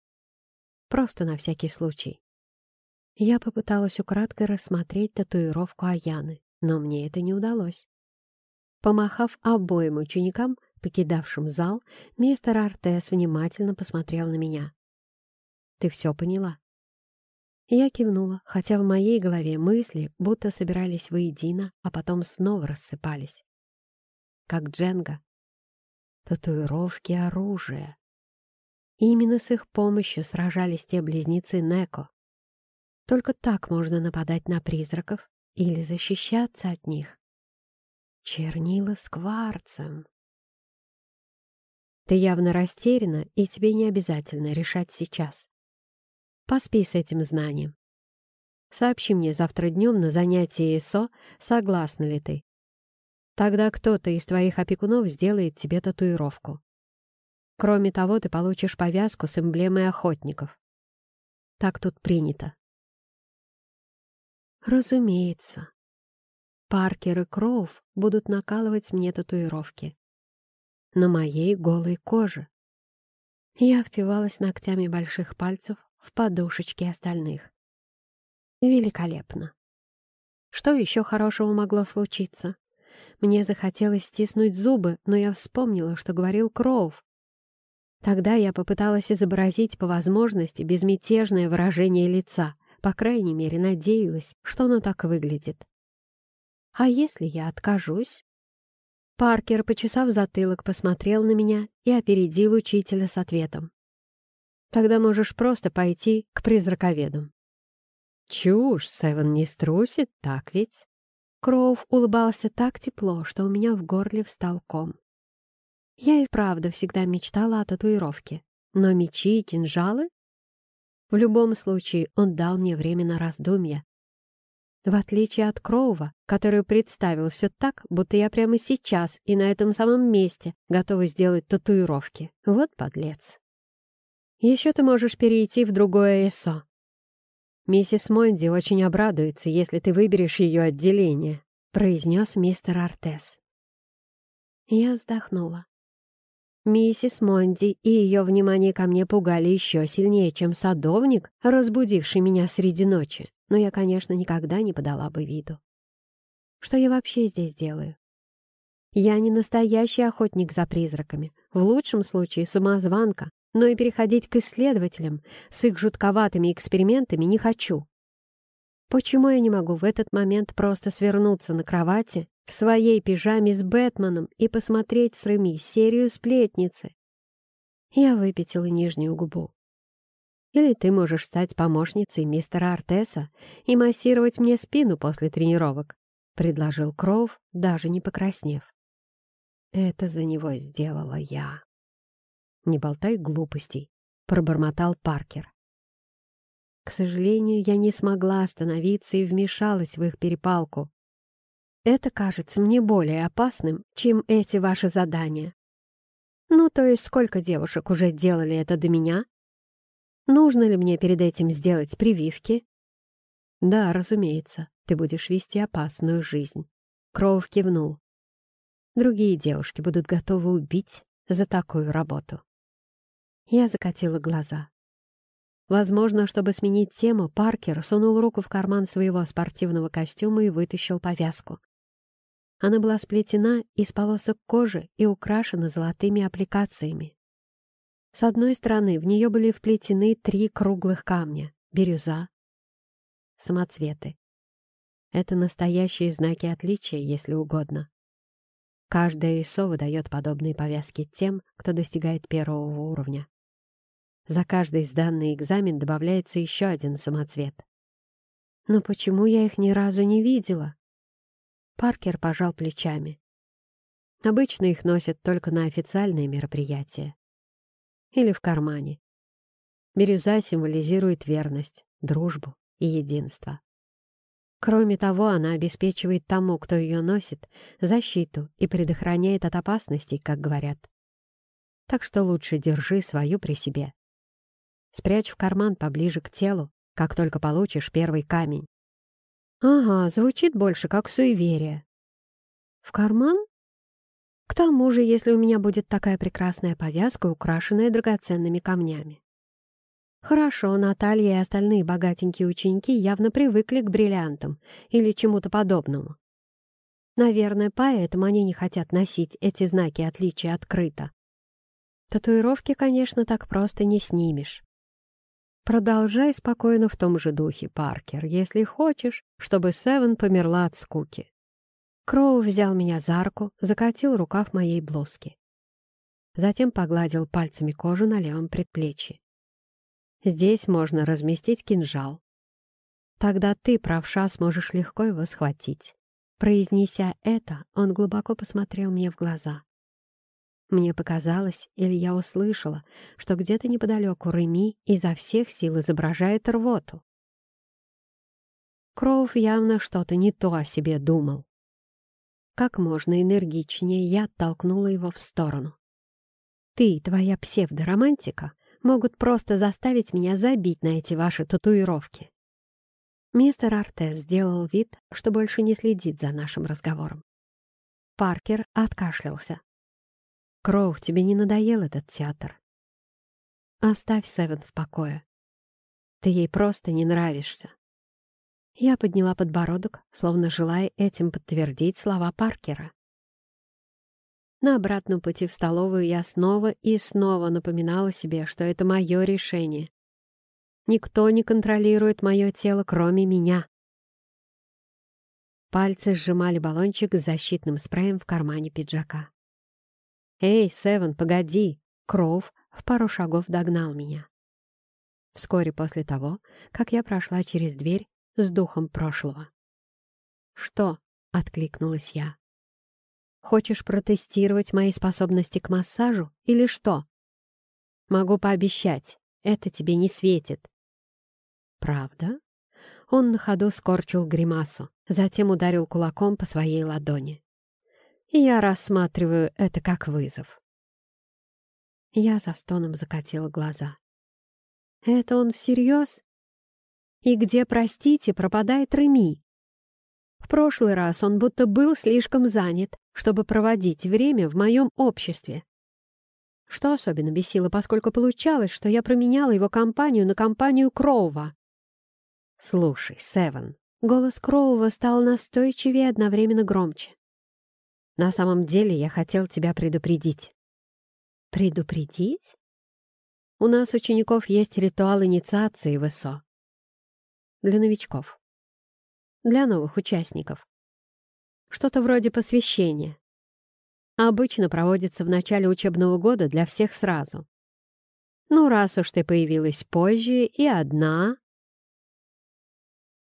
Просто на всякий случай». Я попыталась украдкой рассмотреть татуировку Аяны, но мне это не удалось. Помахав обоим ученикам, покидавшим зал, мистер Артес внимательно посмотрел на меня. Ты все поняла?» Я кивнула, хотя в моей голове мысли будто собирались воедино, а потом снова рассыпались. Как Дженга. Татуировки оружия. Именно с их помощью сражались те близнецы Неко. Только так можно нападать на призраков или защищаться от них. Чернила с кварцем. Ты явно растеряна, и тебе не обязательно решать сейчас. Поспи с этим знанием. Сообщи мне завтра днем на занятии ИСО, согласна ли ты. Тогда кто-то из твоих опекунов сделает тебе татуировку. Кроме того, ты получишь повязку с эмблемой охотников. Так тут принято. Разумеется. Паркер и Кроув будут накалывать мне татуировки. На моей голой коже. Я впивалась ногтями больших пальцев в подушечки остальных. Великолепно. Что еще хорошего могло случиться? Мне захотелось стиснуть зубы, но я вспомнила, что говорил Кроув. Тогда я попыталась изобразить по возможности безмятежное выражение лица, по крайней мере, надеялась, что оно так выглядит. А если я откажусь? Паркер, почесав затылок, посмотрел на меня и опередил учителя с ответом. Тогда можешь просто пойти к призраковедам». «Чушь, Севен не струсит, так ведь?» Кроув улыбался так тепло, что у меня в горле встал ком. Я и правда всегда мечтала о татуировке. Но мечи и кинжалы? В любом случае, он дал мне время на раздумья. В отличие от Кроува, который представил все так, будто я прямо сейчас и на этом самом месте готова сделать татуировки. Вот подлец. Еще ты можешь перейти в другое ЭСО. Миссис Монди очень обрадуется, если ты выберешь ее отделение», — произнес мистер Артес. Я вздохнула. Миссис Монди и ее внимание ко мне пугали еще сильнее, чем садовник, разбудивший меня среди ночи. Но я, конечно, никогда не подала бы виду. Что я вообще здесь делаю? Я не настоящий охотник за призраками, в лучшем случае самозванка, но и переходить к исследователям с их жутковатыми экспериментами не хочу. Почему я не могу в этот момент просто свернуться на кровати в своей пижаме с Бэтменом и посмотреть с Реми серию сплетницы? Я выпятила нижнюю губу. Или ты можешь стать помощницей мистера Артеса и массировать мне спину после тренировок, — предложил Кроув, даже не покраснев. Это за него сделала я. «Не болтай глупостей», — пробормотал Паркер. К сожалению, я не смогла остановиться и вмешалась в их перепалку. Это кажется мне более опасным, чем эти ваши задания. Ну, то есть сколько девушек уже делали это до меня? Нужно ли мне перед этим сделать прививки? Да, разумеется, ты будешь вести опасную жизнь. Кроув кивнул. Другие девушки будут готовы убить за такую работу. Я закатила глаза. Возможно, чтобы сменить тему, Паркер сунул руку в карман своего спортивного костюма и вытащил повязку. Она была сплетена из полосок кожи и украшена золотыми аппликациями. С одной стороны в нее были вплетены три круглых камня — бирюза, самоцветы. Это настоящие знаки отличия, если угодно. Каждая ИСО выдает подобные повязки тем, кто достигает первого уровня. За каждый сданный экзамен добавляется еще один самоцвет. Но почему я их ни разу не видела? Паркер пожал плечами. Обычно их носят только на официальные мероприятия. Или в кармане. Бирюза символизирует верность, дружбу и единство. Кроме того, она обеспечивает тому, кто ее носит, защиту и предохраняет от опасностей, как говорят. Так что лучше держи свою при себе. Спрячь в карман поближе к телу, как только получишь первый камень. Ага, звучит больше как суеверие. В карман? К тому же, если у меня будет такая прекрасная повязка, украшенная драгоценными камнями. Хорошо, Наталья и остальные богатенькие ученики явно привыкли к бриллиантам или чему-то подобному. Наверное, поэтому они не хотят носить эти знаки отличия открыто. Татуировки, конечно, так просто не снимешь. Продолжай спокойно в том же духе, Паркер, если хочешь, чтобы Севен померла от скуки. Кроу взял меня за руку, закатил рукав моей блузки. Затем погладил пальцами кожу на левом предплечье. Здесь можно разместить кинжал. Тогда ты, правша, сможешь легко его схватить. Произнеся это, он глубоко посмотрел мне в глаза. Мне показалось, или я услышала, что где-то неподалеку Реми изо всех сил изображает рвоту. Кроув явно что-то не то о себе думал. Как можно энергичнее я оттолкнула его в сторону. «Ты и твоя псевдоромантика могут просто заставить меня забить на эти ваши татуировки». Мистер Артес сделал вид, что больше не следит за нашим разговором. Паркер откашлялся. Кроу, тебе не надоел этот театр? Оставь Севен в покое. Ты ей просто не нравишься. Я подняла подбородок, словно желая этим подтвердить слова Паркера. На обратном пути в столовую я снова и снова напоминала себе, что это мое решение. Никто не контролирует мое тело, кроме меня. Пальцы сжимали баллончик с защитным спреем в кармане пиджака. «Эй, Севен, погоди!» Кроув в пару шагов догнал меня. Вскоре после того, как я прошла через дверь с духом прошлого. «Что?» — откликнулась я. «Хочешь протестировать мои способности к массажу или что?» «Могу пообещать, это тебе не светит». «Правда?» Он на ходу скорчил гримасу, затем ударил кулаком по своей ладони и я рассматриваю это как вызов. Я за стоном закатила глаза. Это он всерьез? И где, простите, пропадает Реми? В прошлый раз он будто был слишком занят, чтобы проводить время в моем обществе. что особенно бесило, поскольку получалось, что я променяла его компанию на компанию Кроува. «Слушай, Севен», — голос Кроува стал настойчивее и одновременно громче. «На самом деле я хотел тебя предупредить». «Предупредить?» «У нас, учеников, есть ритуал инициации в ИСО. Для новичков. Для новых участников. Что-то вроде посвящения обычно проводится в начале учебного года для всех сразу. Ну, раз уж ты появилась позже и одна...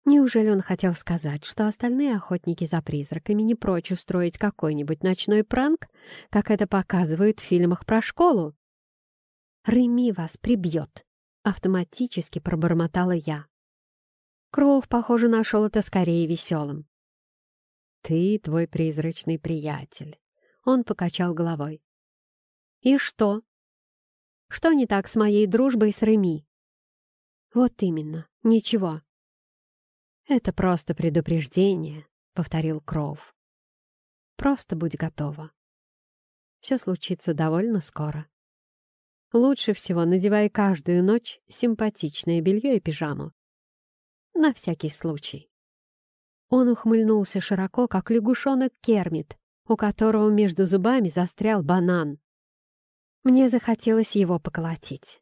Неужели он хотел сказать, что остальные охотники за призраками не прочь устроить какой-нибудь ночной пранк, как это показывают в фильмах про школу? «Реми вас прибьет», — автоматически пробормотала я. Кроув, похоже, нашел это скорее веселым. «Ты твой призрачный приятель», он покачал головой. «И что? Что не так с моей дружбой с Реми?» «Вот именно, ничего». «Это просто предупреждение», — повторил Кроув. «Просто будь готова. Все случится довольно скоро. Лучше всего надевай каждую ночь симпатичное белье и пижаму. На всякий случай». Он ухмыльнулся широко, как лягушонок Кермит, у которого между зубами застрял банан. Мне захотелось его поколотить.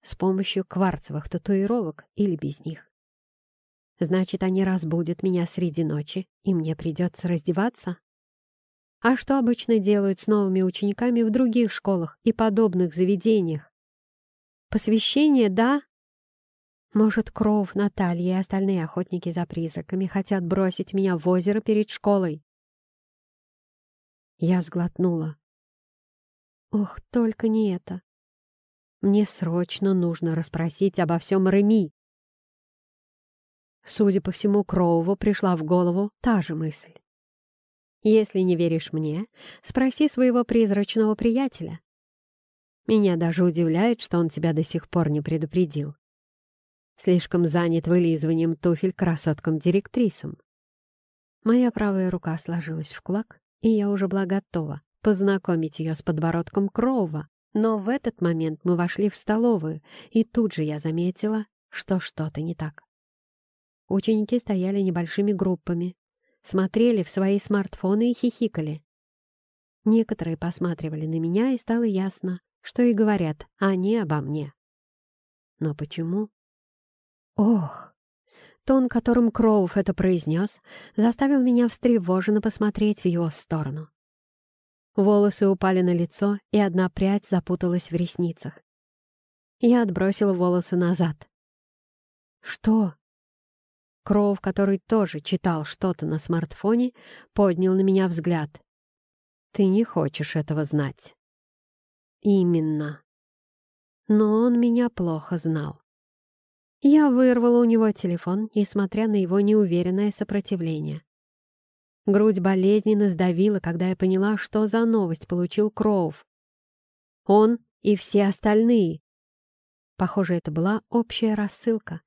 С помощью кварцевых татуировок или без них. Значит, они разбудят меня среди ночи, и мне придется раздеваться? А что обычно делают с новыми учениками в других школах и подобных заведениях? Посвящение, да? Может, Кроув, Наталья и остальные охотники за призраками хотят бросить меня в озеро перед школой? Я сглотнула. Ох, только не это. Мне срочно нужно расспросить обо всем Реми. Судя по всему, Кроуву пришла в голову та же мысль. Если не веришь мне, спроси своего призрачного приятеля. Меня даже удивляет, что он тебя до сих пор не предупредил. Слишком занят вылизыванием туфель красоткам-директрисам. Моя правая рука сложилась в кулак, и я уже была готова познакомить ее с подбородком Кроува, но в этот момент мы вошли в столовую, и тут же я заметила, что что-то не так. Ученики стояли небольшими группами, смотрели в свои смартфоны и хихикали. Некоторые посматривали на меня, и стало ясно, что и говорят они обо мне. Но почему? Ох! Тон, которым Кроув это произнес, заставил меня встревоженно посмотреть в его сторону. Волосы упали на лицо, и одна прядь запуталась в ресницах. Я отбросила волосы назад. «Что?» Кроув, который тоже читал что-то на смартфоне, поднял на меня взгляд. «Ты не хочешь этого знать». «Именно». Но он меня плохо знал. Я вырвала у него телефон, несмотря на его неуверенное сопротивление. Грудь болезненно сдавила, когда я поняла, что за новость получил Кроув. Он и все остальные. Похоже, это была общая рассылка.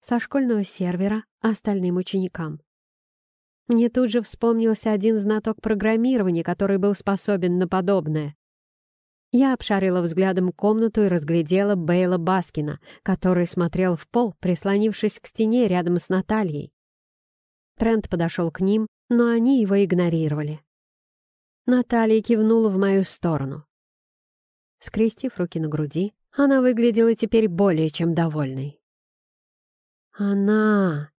Со школьного сервера остальным ученикам. Мне тут же вспомнился один знаток программирования, который был способен на подобное. Я обшарила взглядом комнату и разглядела Бейла Баскина, который смотрел в пол, прислонившись к стене рядом с Натальей. Трент подошел к ним, но они его игнорировали. Наталья кивнула в мою сторону. Скрестив руки на груди, она выглядела теперь более чем довольной. Она...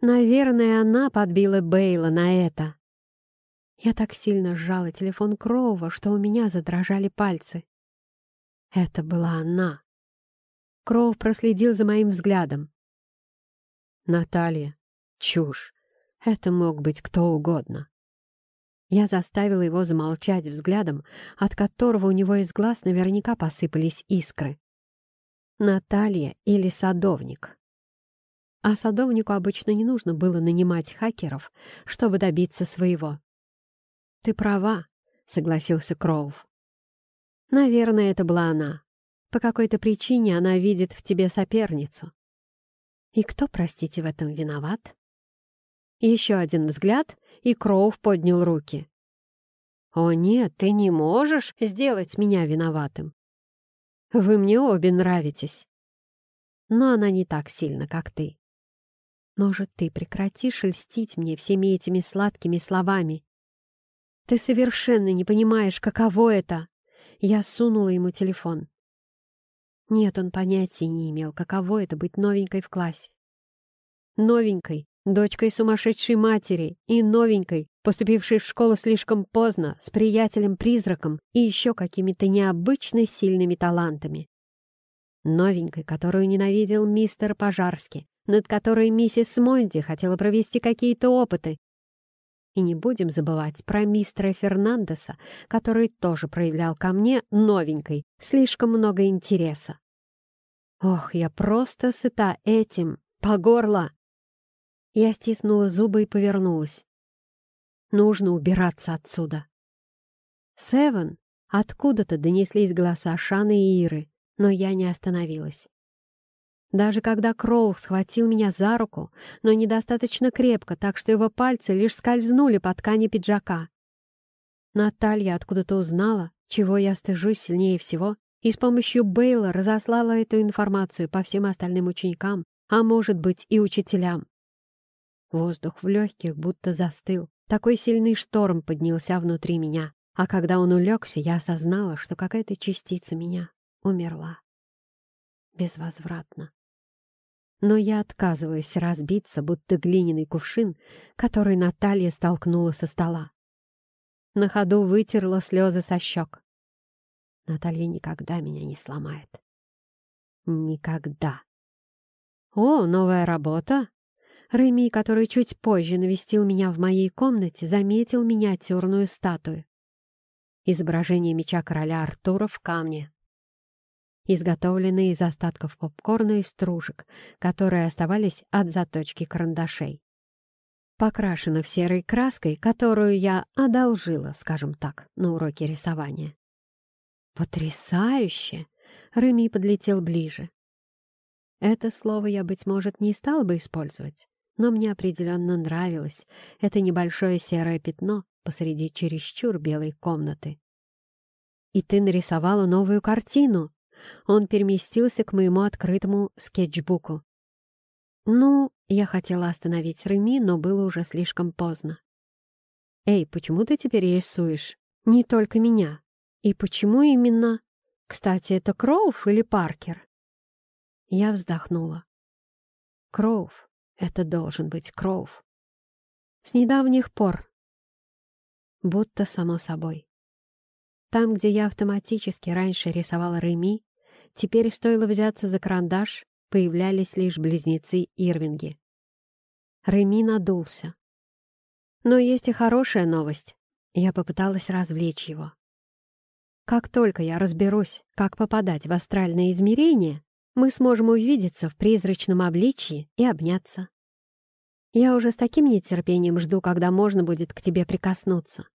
Наверное, она подбила Бейла на это. Я так сильно сжала телефон Кроува, что у меня задрожали пальцы. Это была она. Кроув проследил за моим взглядом. «Наталья, чушь. Это мог быть кто угодно». Я заставила его замолчать взглядом, от которого у него из глаз наверняка посыпались искры. Наталья или садовник. А садовнику обычно не нужно было нанимать хакеров, чтобы добиться своего. «Ты права», — согласился Кроув. «Наверное, это была она. По какой-то причине она видит в тебе соперницу. И кто, простите, в этом виноват?» Еще один взгляд, и Кроув поднял руки. «О нет, ты не можешь сделать меня виноватым. Вы мне обе нравитесь. Но она не так сильно, как ты. Может, ты прекратишь льстить мне всеми этими сладкими словами? Ты совершенно не понимаешь, каково это!» Я сунула ему телефон. Нет, он понятия не имел, каково это быть новенькой в классе. Новенькой, дочкой сумасшедшей матери и новенькой, поступившей в школу слишком поздно, с приятелем-призраком и еще какими-то необычно сильными талантами. Новенькой, которую ненавидел мистер Пожарский, над которой миссис Монди хотела провести какие-то опыты. И не будем забывать про мистера Фернандеса, который тоже проявлял ко мне новенькой слишком много интереса. Ох, я просто сыта этим, по горло. Я стиснула зубы и повернулась. Нужно убираться отсюда. Севен, откуда-то донеслись голоса Шаны и Иры, но я не остановилась. Даже когда Кроу схватил меня за руку, но недостаточно крепко, так что его пальцы лишь скользнули по ткани пиджака. Наталья откуда-то узнала, чего я стыжусь сильнее всего, и с помощью Бейла разослала эту информацию по всем остальным ученикам, а может быть и учителям. Воздух в легких будто застыл. Такой сильный шторм поднялся внутри меня, а когда он улегся, я осознала, что какая-то частица меня умерла. Безвозвратно. Но я отказываюсь разбиться, будто глиняный кувшин, который Наталья столкнула со стола. На ходу вытерла слезы со щек. Наталья никогда меня не сломает. Никогда. «О, новая работа!» Реми, который чуть позже навестил меня в моей комнате, заметил миниатюрную статую. Изображение меча короля Артура в камне, изготовленные из остатков попкорна и стружек, которые оставались от заточки карандашей. Покрашена в серой краской, которую я одолжила, скажем так, на уроке рисования. «Потрясающе!» — Реми подлетел ближе. Это слово я, быть может, не стал бы использовать, но мне определенно нравилось это небольшое серое пятно посреди чересчур белой комнаты. «И ты нарисовала новую картину!» Он переместился к моему открытому скетчбуку. Ну, я хотела остановить Реми, но было уже слишком поздно. «Эй, почему ты теперь рисуешь? Не только меня. И почему именно? Кстати, это Кроув или Паркер?» Я вздохнула. Кроув. Это должен быть Кроув. С недавних пор. Будто само собой. Там, где я автоматически раньше рисовала Реми, теперь стоило взяться за карандаш, появлялись лишь близнецы Ирвинги. Реми надулся. Но есть и хорошая новость. Я попыталась развлечь его. Как только я разберусь, как попадать в астральное измерение, мы сможем увидеться в призрачном обличье и обняться. Я уже с таким нетерпением жду, когда можно будет к тебе прикоснуться.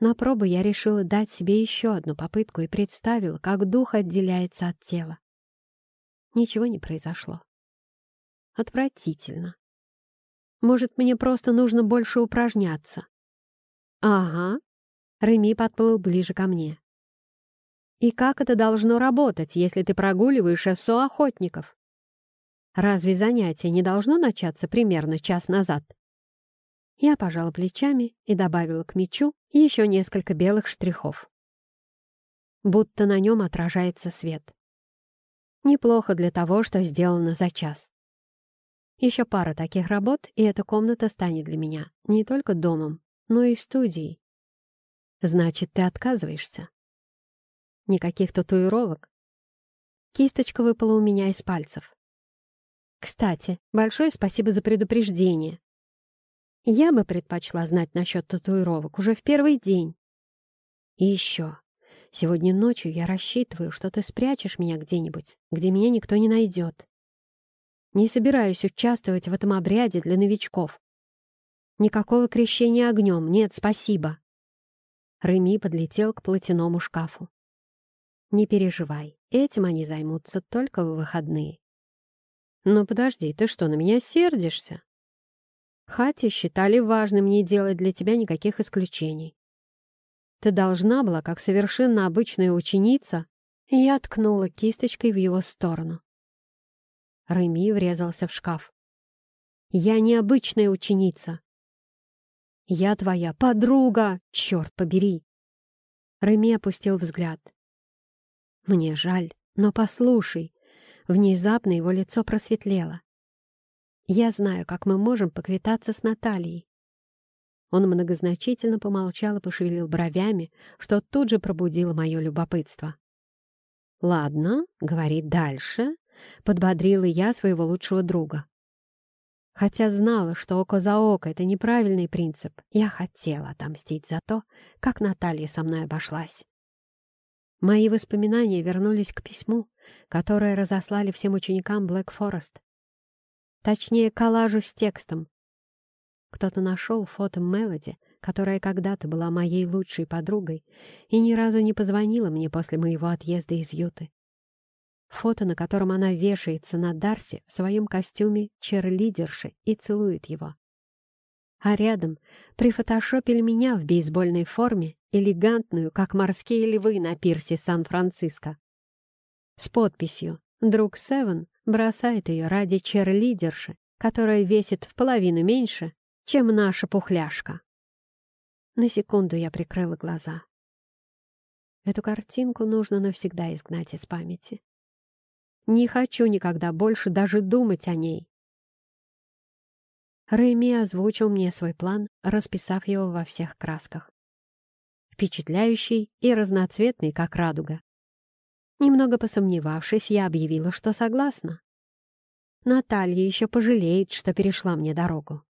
На пробу я решила дать себе еще одну попытку и представила, как дух отделяется от тела. Ничего не произошло. Отвратительно. Может, мне просто нужно больше упражняться? Ага. Реми подплыл ближе ко мне. И как это должно работать, если ты прогуливаешь СО охотников? Разве занятие не должно начаться примерно час назад? Я пожала плечами и добавила к мечу еще несколько белых штрихов. Будто на нем отражается свет. Неплохо для того, что сделано за час. Еще пара таких работ, и эта комната станет для меня не только домом, но и студией. Значит, ты отказываешься? Никаких татуировок? Кисточка выпала у меня из пальцев. Кстати, большое спасибо за предупреждение. Я бы предпочла знать насчет татуировок уже в первый день. И еще. Сегодня ночью я рассчитываю, что ты спрячешь меня где-нибудь, где меня никто не найдет. Не собираюсь участвовать в этом обряде для новичков. Никакого крещения огнем, нет, спасибо. Реми подлетел к платяному шкафу. Не переживай, этим они займутся только в выходные. Но подожди, ты что, на меня сердишься? Хати считали важным не делать для тебя никаких исключений. Ты должна была, как совершенно обычная ученица, и я ткнула кисточкой в его сторону. Реми врезался в шкаф. «Я необычная ученица. Я твоя подруга, черт побери!» Реми опустил взгляд. «Мне жаль, но послушай». Внезапно его лицо просветлело. «Я знаю, как мы можем поквитаться с Натальей». Он многозначительно помолчал и пошевелил бровями, что тут же пробудило мое любопытство. «Ладно, говори дальше», — подбодрила я своего лучшего друга. Хотя знала, что око за око — это неправильный принцип, я хотела отомстить за то, как Наталья со мной обошлась. Мои воспоминания вернулись к письму, которое разослали всем ученикам Блэк Форест. Точнее, коллажу с текстом. Кто-то нашел фото Мелоди, которая когда-то была моей лучшей подругой и ни разу не позвонила мне после моего отъезда из Юты. Фото, на котором она вешается на Дарси в своем костюме черлидерши и целует его. А рядом прифотошопили меня в бейсбольной форме, элегантную, как морские львы на пирсе Сан-Франциско. С подписью «Друг Севен бросает ее ради черлидерши, которая весит в половину меньше, чем наша пухляшка». На секунду я прикрыла глаза. Эту картинку нужно навсегда изгнать из памяти. Не хочу никогда больше даже думать о ней. Рэми озвучил мне свой план, расписав его во всех красках. Впечатляющий и разноцветный, как радуга. Немного посомневавшись, я объявила, что согласна. Наталья еще пожалеет, что перешла мне дорогу.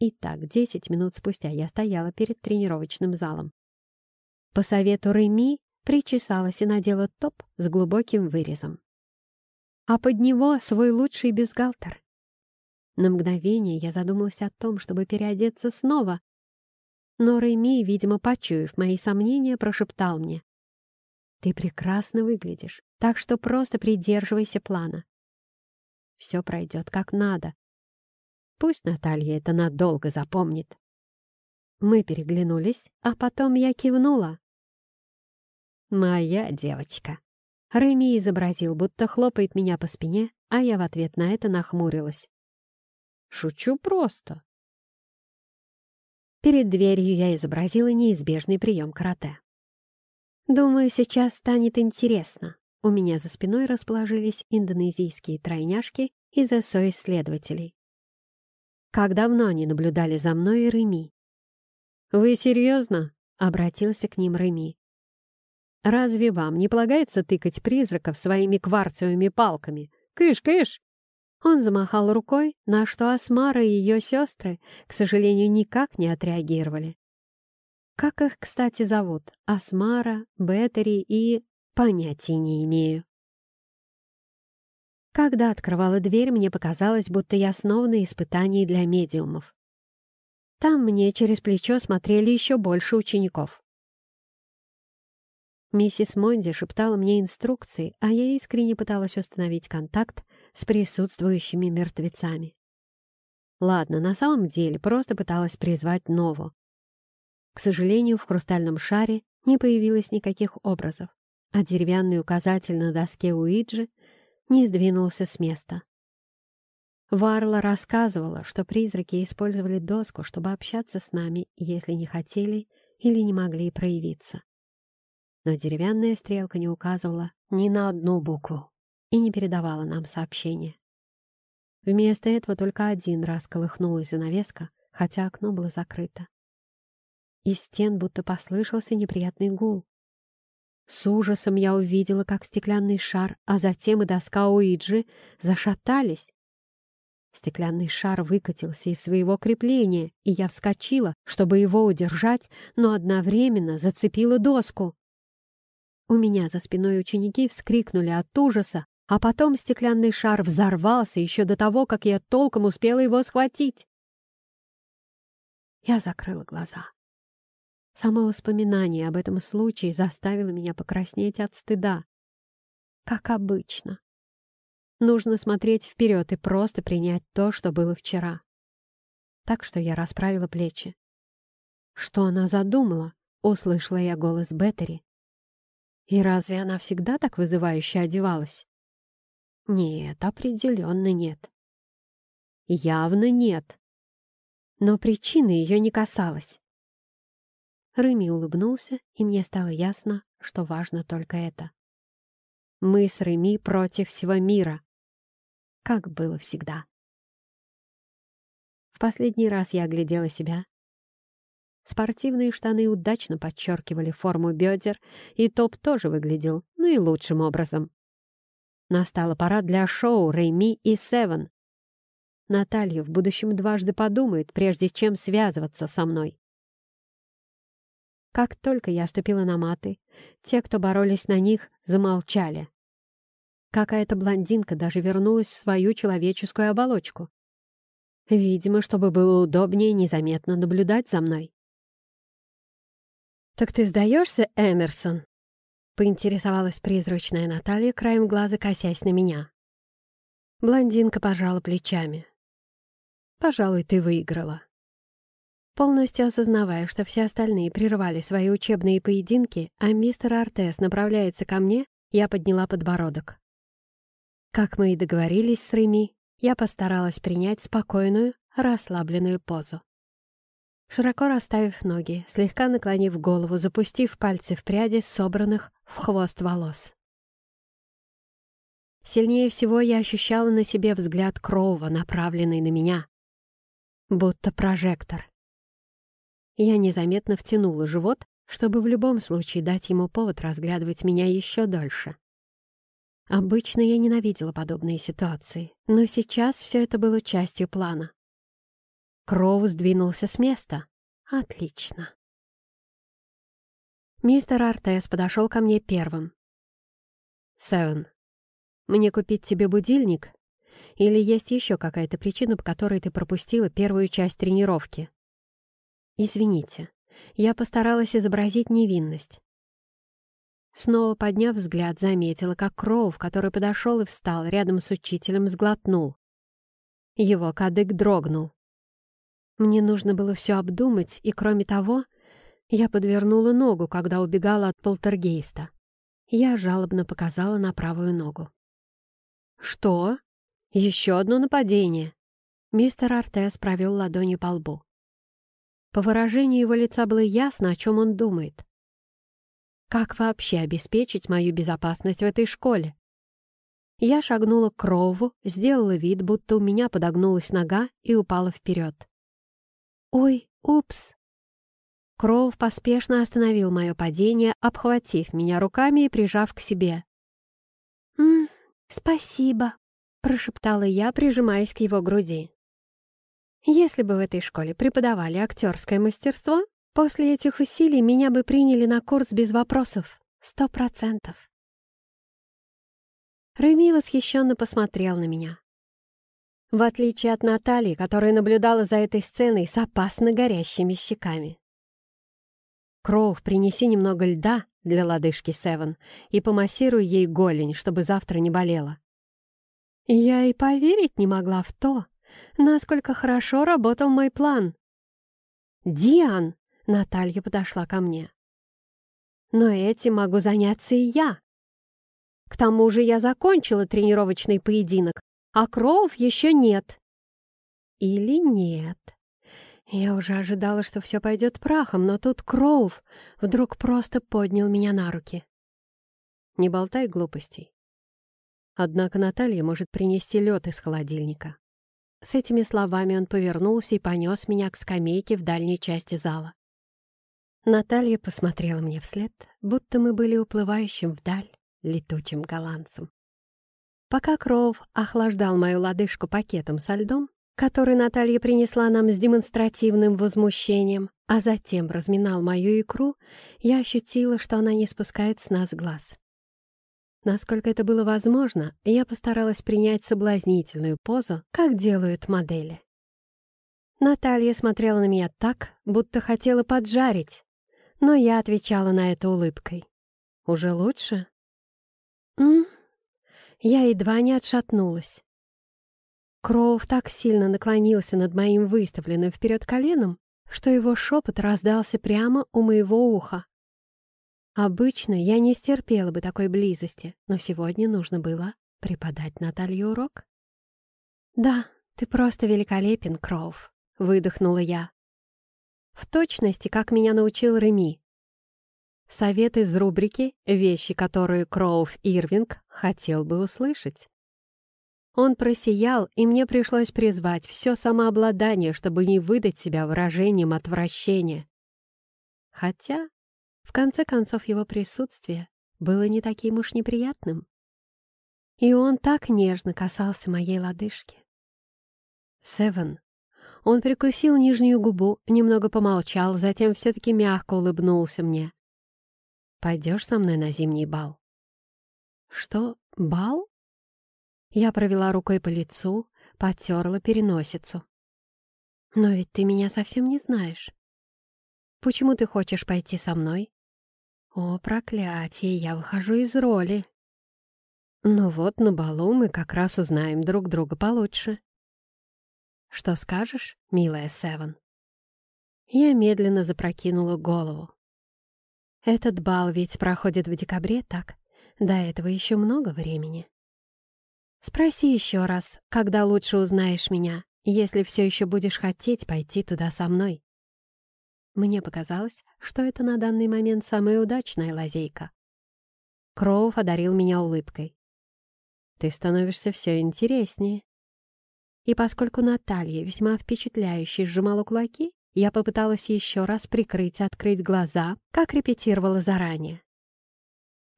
Итак, десять минут спустя я стояла перед тренировочным залом. По совету Реми причесалась и надела топ с глубоким вырезом. А под него свой лучший бюстгальтер. На мгновение я задумалась о том, чтобы переодеться снова, но Реми, видимо, почуяв мои сомнения, прошептал мне. «Ты прекрасно выглядишь, так что просто придерживайся плана. Все пройдет как надо, Пусть Наталья это надолго запомнит. Мы переглянулись, а потом я кивнула. «Моя девочка». Реми изобразил, будто хлопает меня по спине, а я в ответ на это нахмурилась. «Шучу просто». Перед дверью я изобразила неизбежный прием карате. Думаю, сейчас станет интересно. У меня за спиной расположились индонезийские тройняшки из СО-исследователей. Как давно они наблюдали за мной и Реми? «Вы серьезно?» — обратился к ним Реми. «Разве вам не полагается тыкать призраков своими кварцевыми палками? Кыш, кыш!» Он замахал рукой, на что Асмара и ее сестры, к сожалению, никак не отреагировали. Как их, кстати, зовут? Асмара, Беттери и... Понятия не имею. Когда открывала дверь, мне показалось, будто я снова на испытании для медиумов. Там мне через плечо смотрели еще больше учеников. Миссис Монди шептала мне инструкции, а я искренне пыталась установить контакт с присутствующими мертвецами. Ладно, на самом деле просто пыталась призвать Нову. К сожалению, в хрустальном шаре не появилось никаких образов, а деревянный указатель на доске Уиджи не сдвинулся с места. Варла рассказывала, что призраки использовали доску, чтобы общаться с нами, если не хотели или не могли проявиться. Но деревянная стрелка не указывала ни на одну букву и не передавала нам сообщения. Вместо этого только один раз колыхнулась занавеска, хотя окно было закрыто. Из стен будто послышался неприятный гул. С ужасом я увидела, как стеклянный шар, а затем и доска Уиджи зашатались. Стеклянный шар выкатился из своего крепления, и я вскочила, чтобы его удержать, но одновременно зацепила доску. У меня за спиной ученики вскрикнули от ужаса, а потом стеклянный шар взорвался еще до того, как я толком успела его схватить. Я закрыла глаза. Само воспоминание об этом случае заставило меня покраснеть от стыда. Как обычно. Нужно смотреть вперед и просто принять то, что было вчера. Так что я расправила плечи. Что она задумала? — услышала я голос Беттери. И разве она всегда так вызывающе одевалась? Нет, определенно нет. Явно нет. Но причины ее не касалась. Рыми улыбнулся, и мне стало ясно, что важно только это. Мы с Реми против всего мира. Как было всегда. В последний раз я оглядела себя. Спортивные штаны удачно подчеркивали форму бедер, и топ тоже выглядел наилучшим образом. Настала пора для шоу Рейми и Севен. Наталья в будущем дважды подумает, прежде чем связываться со мной. Как только я ступила на маты, те, кто боролись на них, замолчали. Какая-то блондинка даже вернулась в свою человеческую оболочку. Видимо, чтобы было удобнее незаметно наблюдать за мной. «Так ты сдаешься, Эмерсон?» — поинтересовалась призрачная Наталья, краем глаза косясь на меня. Блондинка пожала плечами. «Пожалуй, ты выиграла». Полностью осознавая, что все остальные прервали свои учебные поединки, а мистер Артес направляется ко мне, я подняла подбородок. Как мы и договорились с Реми, я постаралась принять спокойную, расслабленную позу. Широко расставив ноги, слегка наклонив голову, запустив пальцы в пряди, собранных в хвост волос. Сильнее всего я ощущала на себе взгляд Кроува, направленный на меня. Будто прожектор. Я незаметно втянула живот, чтобы в любом случае дать ему повод разглядывать меня еще дольше. Обычно я ненавидела подобные ситуации, но сейчас все это было частью плана. Кроу сдвинулся с места. Отлично. Мистер Артес подошел ко мне первым. «Севен, мне купить тебе будильник? Или есть еще какая-то причина, по которой ты пропустила первую часть тренировки?» «Извините, я постаралась изобразить невинность». Снова подняв взгляд, заметила, как Кроув, который подошел и встал рядом с учителем, сглотнул. Его кадык дрогнул. Мне нужно было все обдумать, и, кроме того, я подвернула ногу, когда убегала от полтергейста. Я жалобно показала на правую ногу. «Что? Еще одно нападение?» Мистер Артес провел ладонью по лбу. По выражению его лица было ясно, о чем он думает. Как вообще обеспечить мою безопасность в этой школе? Я шагнула к Кроуву, сделала вид, будто у меня подогнулась нога и упала вперед. «Ой, упс!» Кроув поспешно остановил мое падение, обхватив меня руками и прижав к себе. «М -м, «Спасибо», — прошептала я, прижимаясь к его груди. Если бы в этой школе преподавали актерское мастерство, после этих усилий меня бы приняли на курс без вопросов. Сто процентов. Реми восхищенно посмотрел на меня. В отличие от Натальи, которая наблюдала за этой сценой с опасно горящими щеками. «Кроув, принеси немного льда для лодыжки Севен и помассируй ей голень, чтобы завтра не болела». Я и поверить не могла в то, насколько хорошо работал мой план. «Диан!» — Наталья подошла ко мне. «Но этим могу заняться и я. К тому же я закончила тренировочный поединок, а Кроув еще нет». «Или нет?» Я уже ожидала, что все пойдет прахом, но тут Кроув вдруг просто поднял меня на руки. «Не болтай глупостей. Однако Наталья может принести лед из холодильника. С этими словами он повернулся и понес меня к скамейке в дальней части зала. Наталья посмотрела мне вслед, будто мы были уплывающим вдаль летучим голландцем. Пока Кроув охлаждал мою лодыжку пакетом со льдом, который Наталья принесла нам с демонстративным возмущением, а затем разминал мою икру, я ощутила, что она не спускает с нас глаз. Насколько это было возможно, я постаралась принять соблазнительную позу, как делают модели. Наталья смотрела на меня так, будто хотела поджарить, но я отвечала на это улыбкой. «Уже лучше?» «М?» Я едва не отшатнулась. Кроув так сильно наклонился над моим выставленным вперед коленом, что его шепот раздался прямо у моего уха. Обычно я не стерпела бы такой близости, но сегодня нужно было преподать Наталье урок. «Да, ты просто великолепен, Кроув», — выдохнула я. В точности, как меня научил Реми. Совет из рубрики «Вещи, которые Кроув Ирвинг хотел бы услышать». Он просиял, и мне пришлось призвать все самообладание, чтобы не выдать себя выражением отвращения. Хотя, в конце концов, его присутствие было не таким уж неприятным. И он так нежно касался моей лодыжки. «Севен». Он прикусил нижнюю губу, немного помолчал, затем все-таки мягко улыбнулся мне. «Пойдешь со мной на зимний бал?» «Что, бал?» Я провела рукой по лицу, потерла переносицу. «Но ведь ты меня совсем не знаешь. Почему ты хочешь пойти со мной?» «О, проклятие, я выхожу из роли!» «Ну вот, на балу мы как раз узнаем друг друга получше». «Что скажешь, милая Севен?» Я медленно запрокинула голову. «Этот бал ведь проходит в декабре, так? До этого еще много времени». Спроси еще раз, когда лучше узнаешь меня, если все еще будешь хотеть пойти туда со мной. Мне показалось, что это на данный момент самая удачная лазейка. Кроув одарил меня улыбкой. «Ты становишься все интереснее». И поскольку Наталья весьма впечатляюще сжимала кулаки, я попыталась еще раз прикрыть и открыть глаза, как репетировала заранее.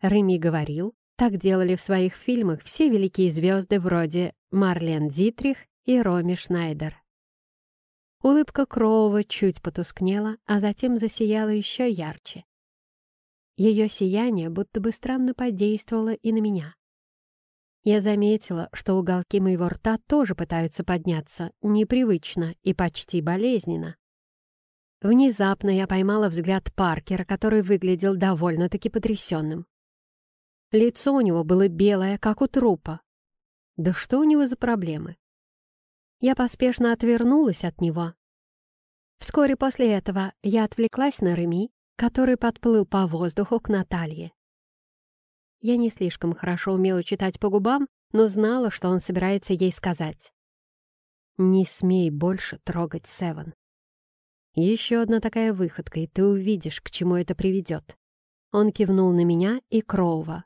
Реми говорил, так делали в своих фильмах все великие звезды вроде Марлен Дитрих и Роми Шнайдер. Улыбка Кроува чуть потускнела, а затем засияла еще ярче. Ее сияние будто бы странно подействовало и на меня. Я заметила, что уголки моего рта тоже пытаются подняться, непривычно и почти болезненно. Внезапно я поймала взгляд Паркера, который выглядел довольно-таки потрясенным. Лицо у него было белое, как у трупа. Да что у него за проблемы? Я поспешно отвернулась от него. Вскоре после этого я отвлеклась на Реми, который подплыл по воздуху к Наталье. Я не слишком хорошо умела читать по губам, но знала, что он собирается ей сказать. «Не смей больше трогать Севен. Еще одна такая выходка, и ты увидишь, к чему это приведет». Он кивнул на меня и Кроува.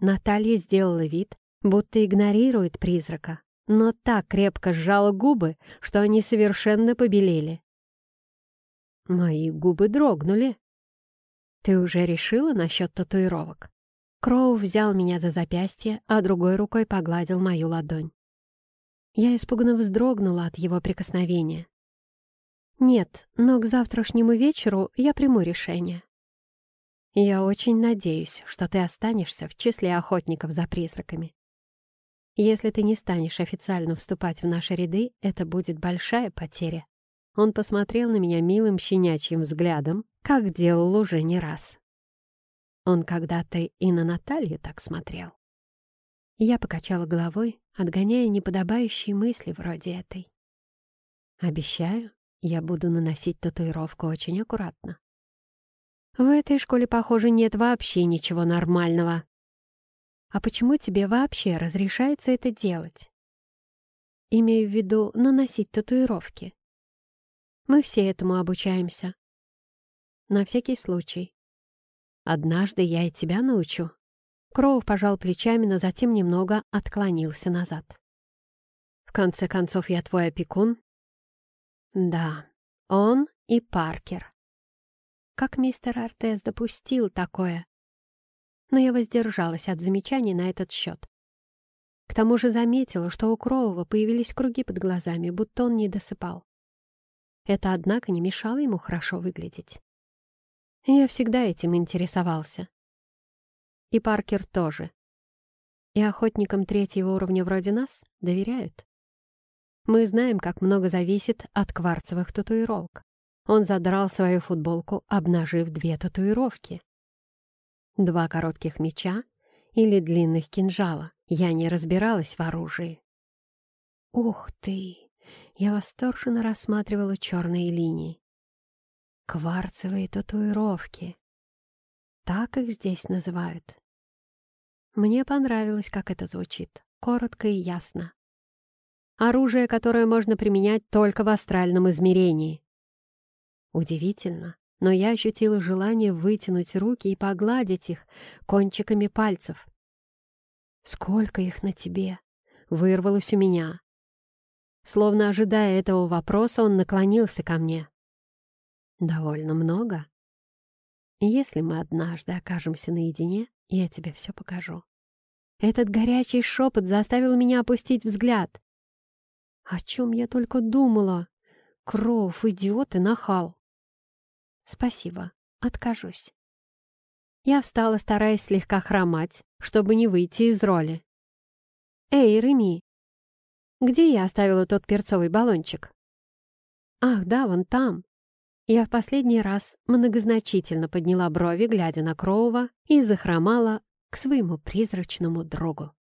Наталья сделала вид, будто игнорирует призрака, но так крепко сжала губы, что они совершенно побелели. Мои губы дрогнули. «Ты уже решила насчет татуировок?» Кроу взял меня за запястье, а другой рукой погладил мою ладонь. Я испуганно вздрогнула от его прикосновения. «Нет, но к завтрашнему вечеру я приму решение». Я очень надеюсь, что ты останешься в числе охотников за призраками. Если ты не станешь официально вступать в наши ряды, это будет большая потеря. Он посмотрел на меня милым щенячьим взглядом, как делал уже не раз. Он когда-то и на Наталью так смотрел. Я покачала головой, отгоняя неподобающие мысли вроде этой. Обещаю, я буду наносить татуировку очень аккуратно. В этой школе, похоже, нет вообще ничего нормального. А почему тебе вообще разрешается это делать? Имею в виду наносить татуировки. Мы все этому обучаемся. На всякий случай. Однажды я и тебя научу. Кроу пожал плечами, но затем немного отклонился назад. В конце концов, я твой опекун? Да, он и Паркер. Как мистер Артес допустил такое? Но я воздержалась от замечаний на этот счет. К тому же заметила, что у Кроува появились круги под глазами, будто он не досыпал. Это, однако, не мешало ему хорошо выглядеть. Я всегда этим интересовался. И Паркер тоже. И охотникам третьего уровня вроде нас доверяют. Мы знаем, как много зависит от кварцевых татуировок. Он задрал свою футболку, обнажив две татуировки. Два коротких меча или длинных кинжала. Я не разбиралась в оружии. «Ух ты! я восторженно рассматривала черные линии. Кварцевые татуировки. Так их здесь называют. Мне понравилось, как это звучит. Коротко и ясно. Оружие, которое можно применять только в астральном измерении. Удивительно, но я ощутила желание вытянуть руки и погладить их кончиками пальцев. «Сколько их на тебе?» — вырвалось у меня. Словно ожидая этого вопроса, он наклонился ко мне. «Довольно много. Если мы однажды окажемся наедине, я тебе все покажу». Этот горячий шепот заставил меня опустить взгляд. О чем я только думала? Кроув, идиот и нахал. Спасибо, откажусь. Я встала, стараясь слегка хромать, чтобы не выйти из роли. «Эй, Реми, где я оставила тот перцовый баллончик?» «Ах, да, вон там». Я в последний раз многозначительно подняла брови, глядя на Кроува, и захромала к своему призрачному другу.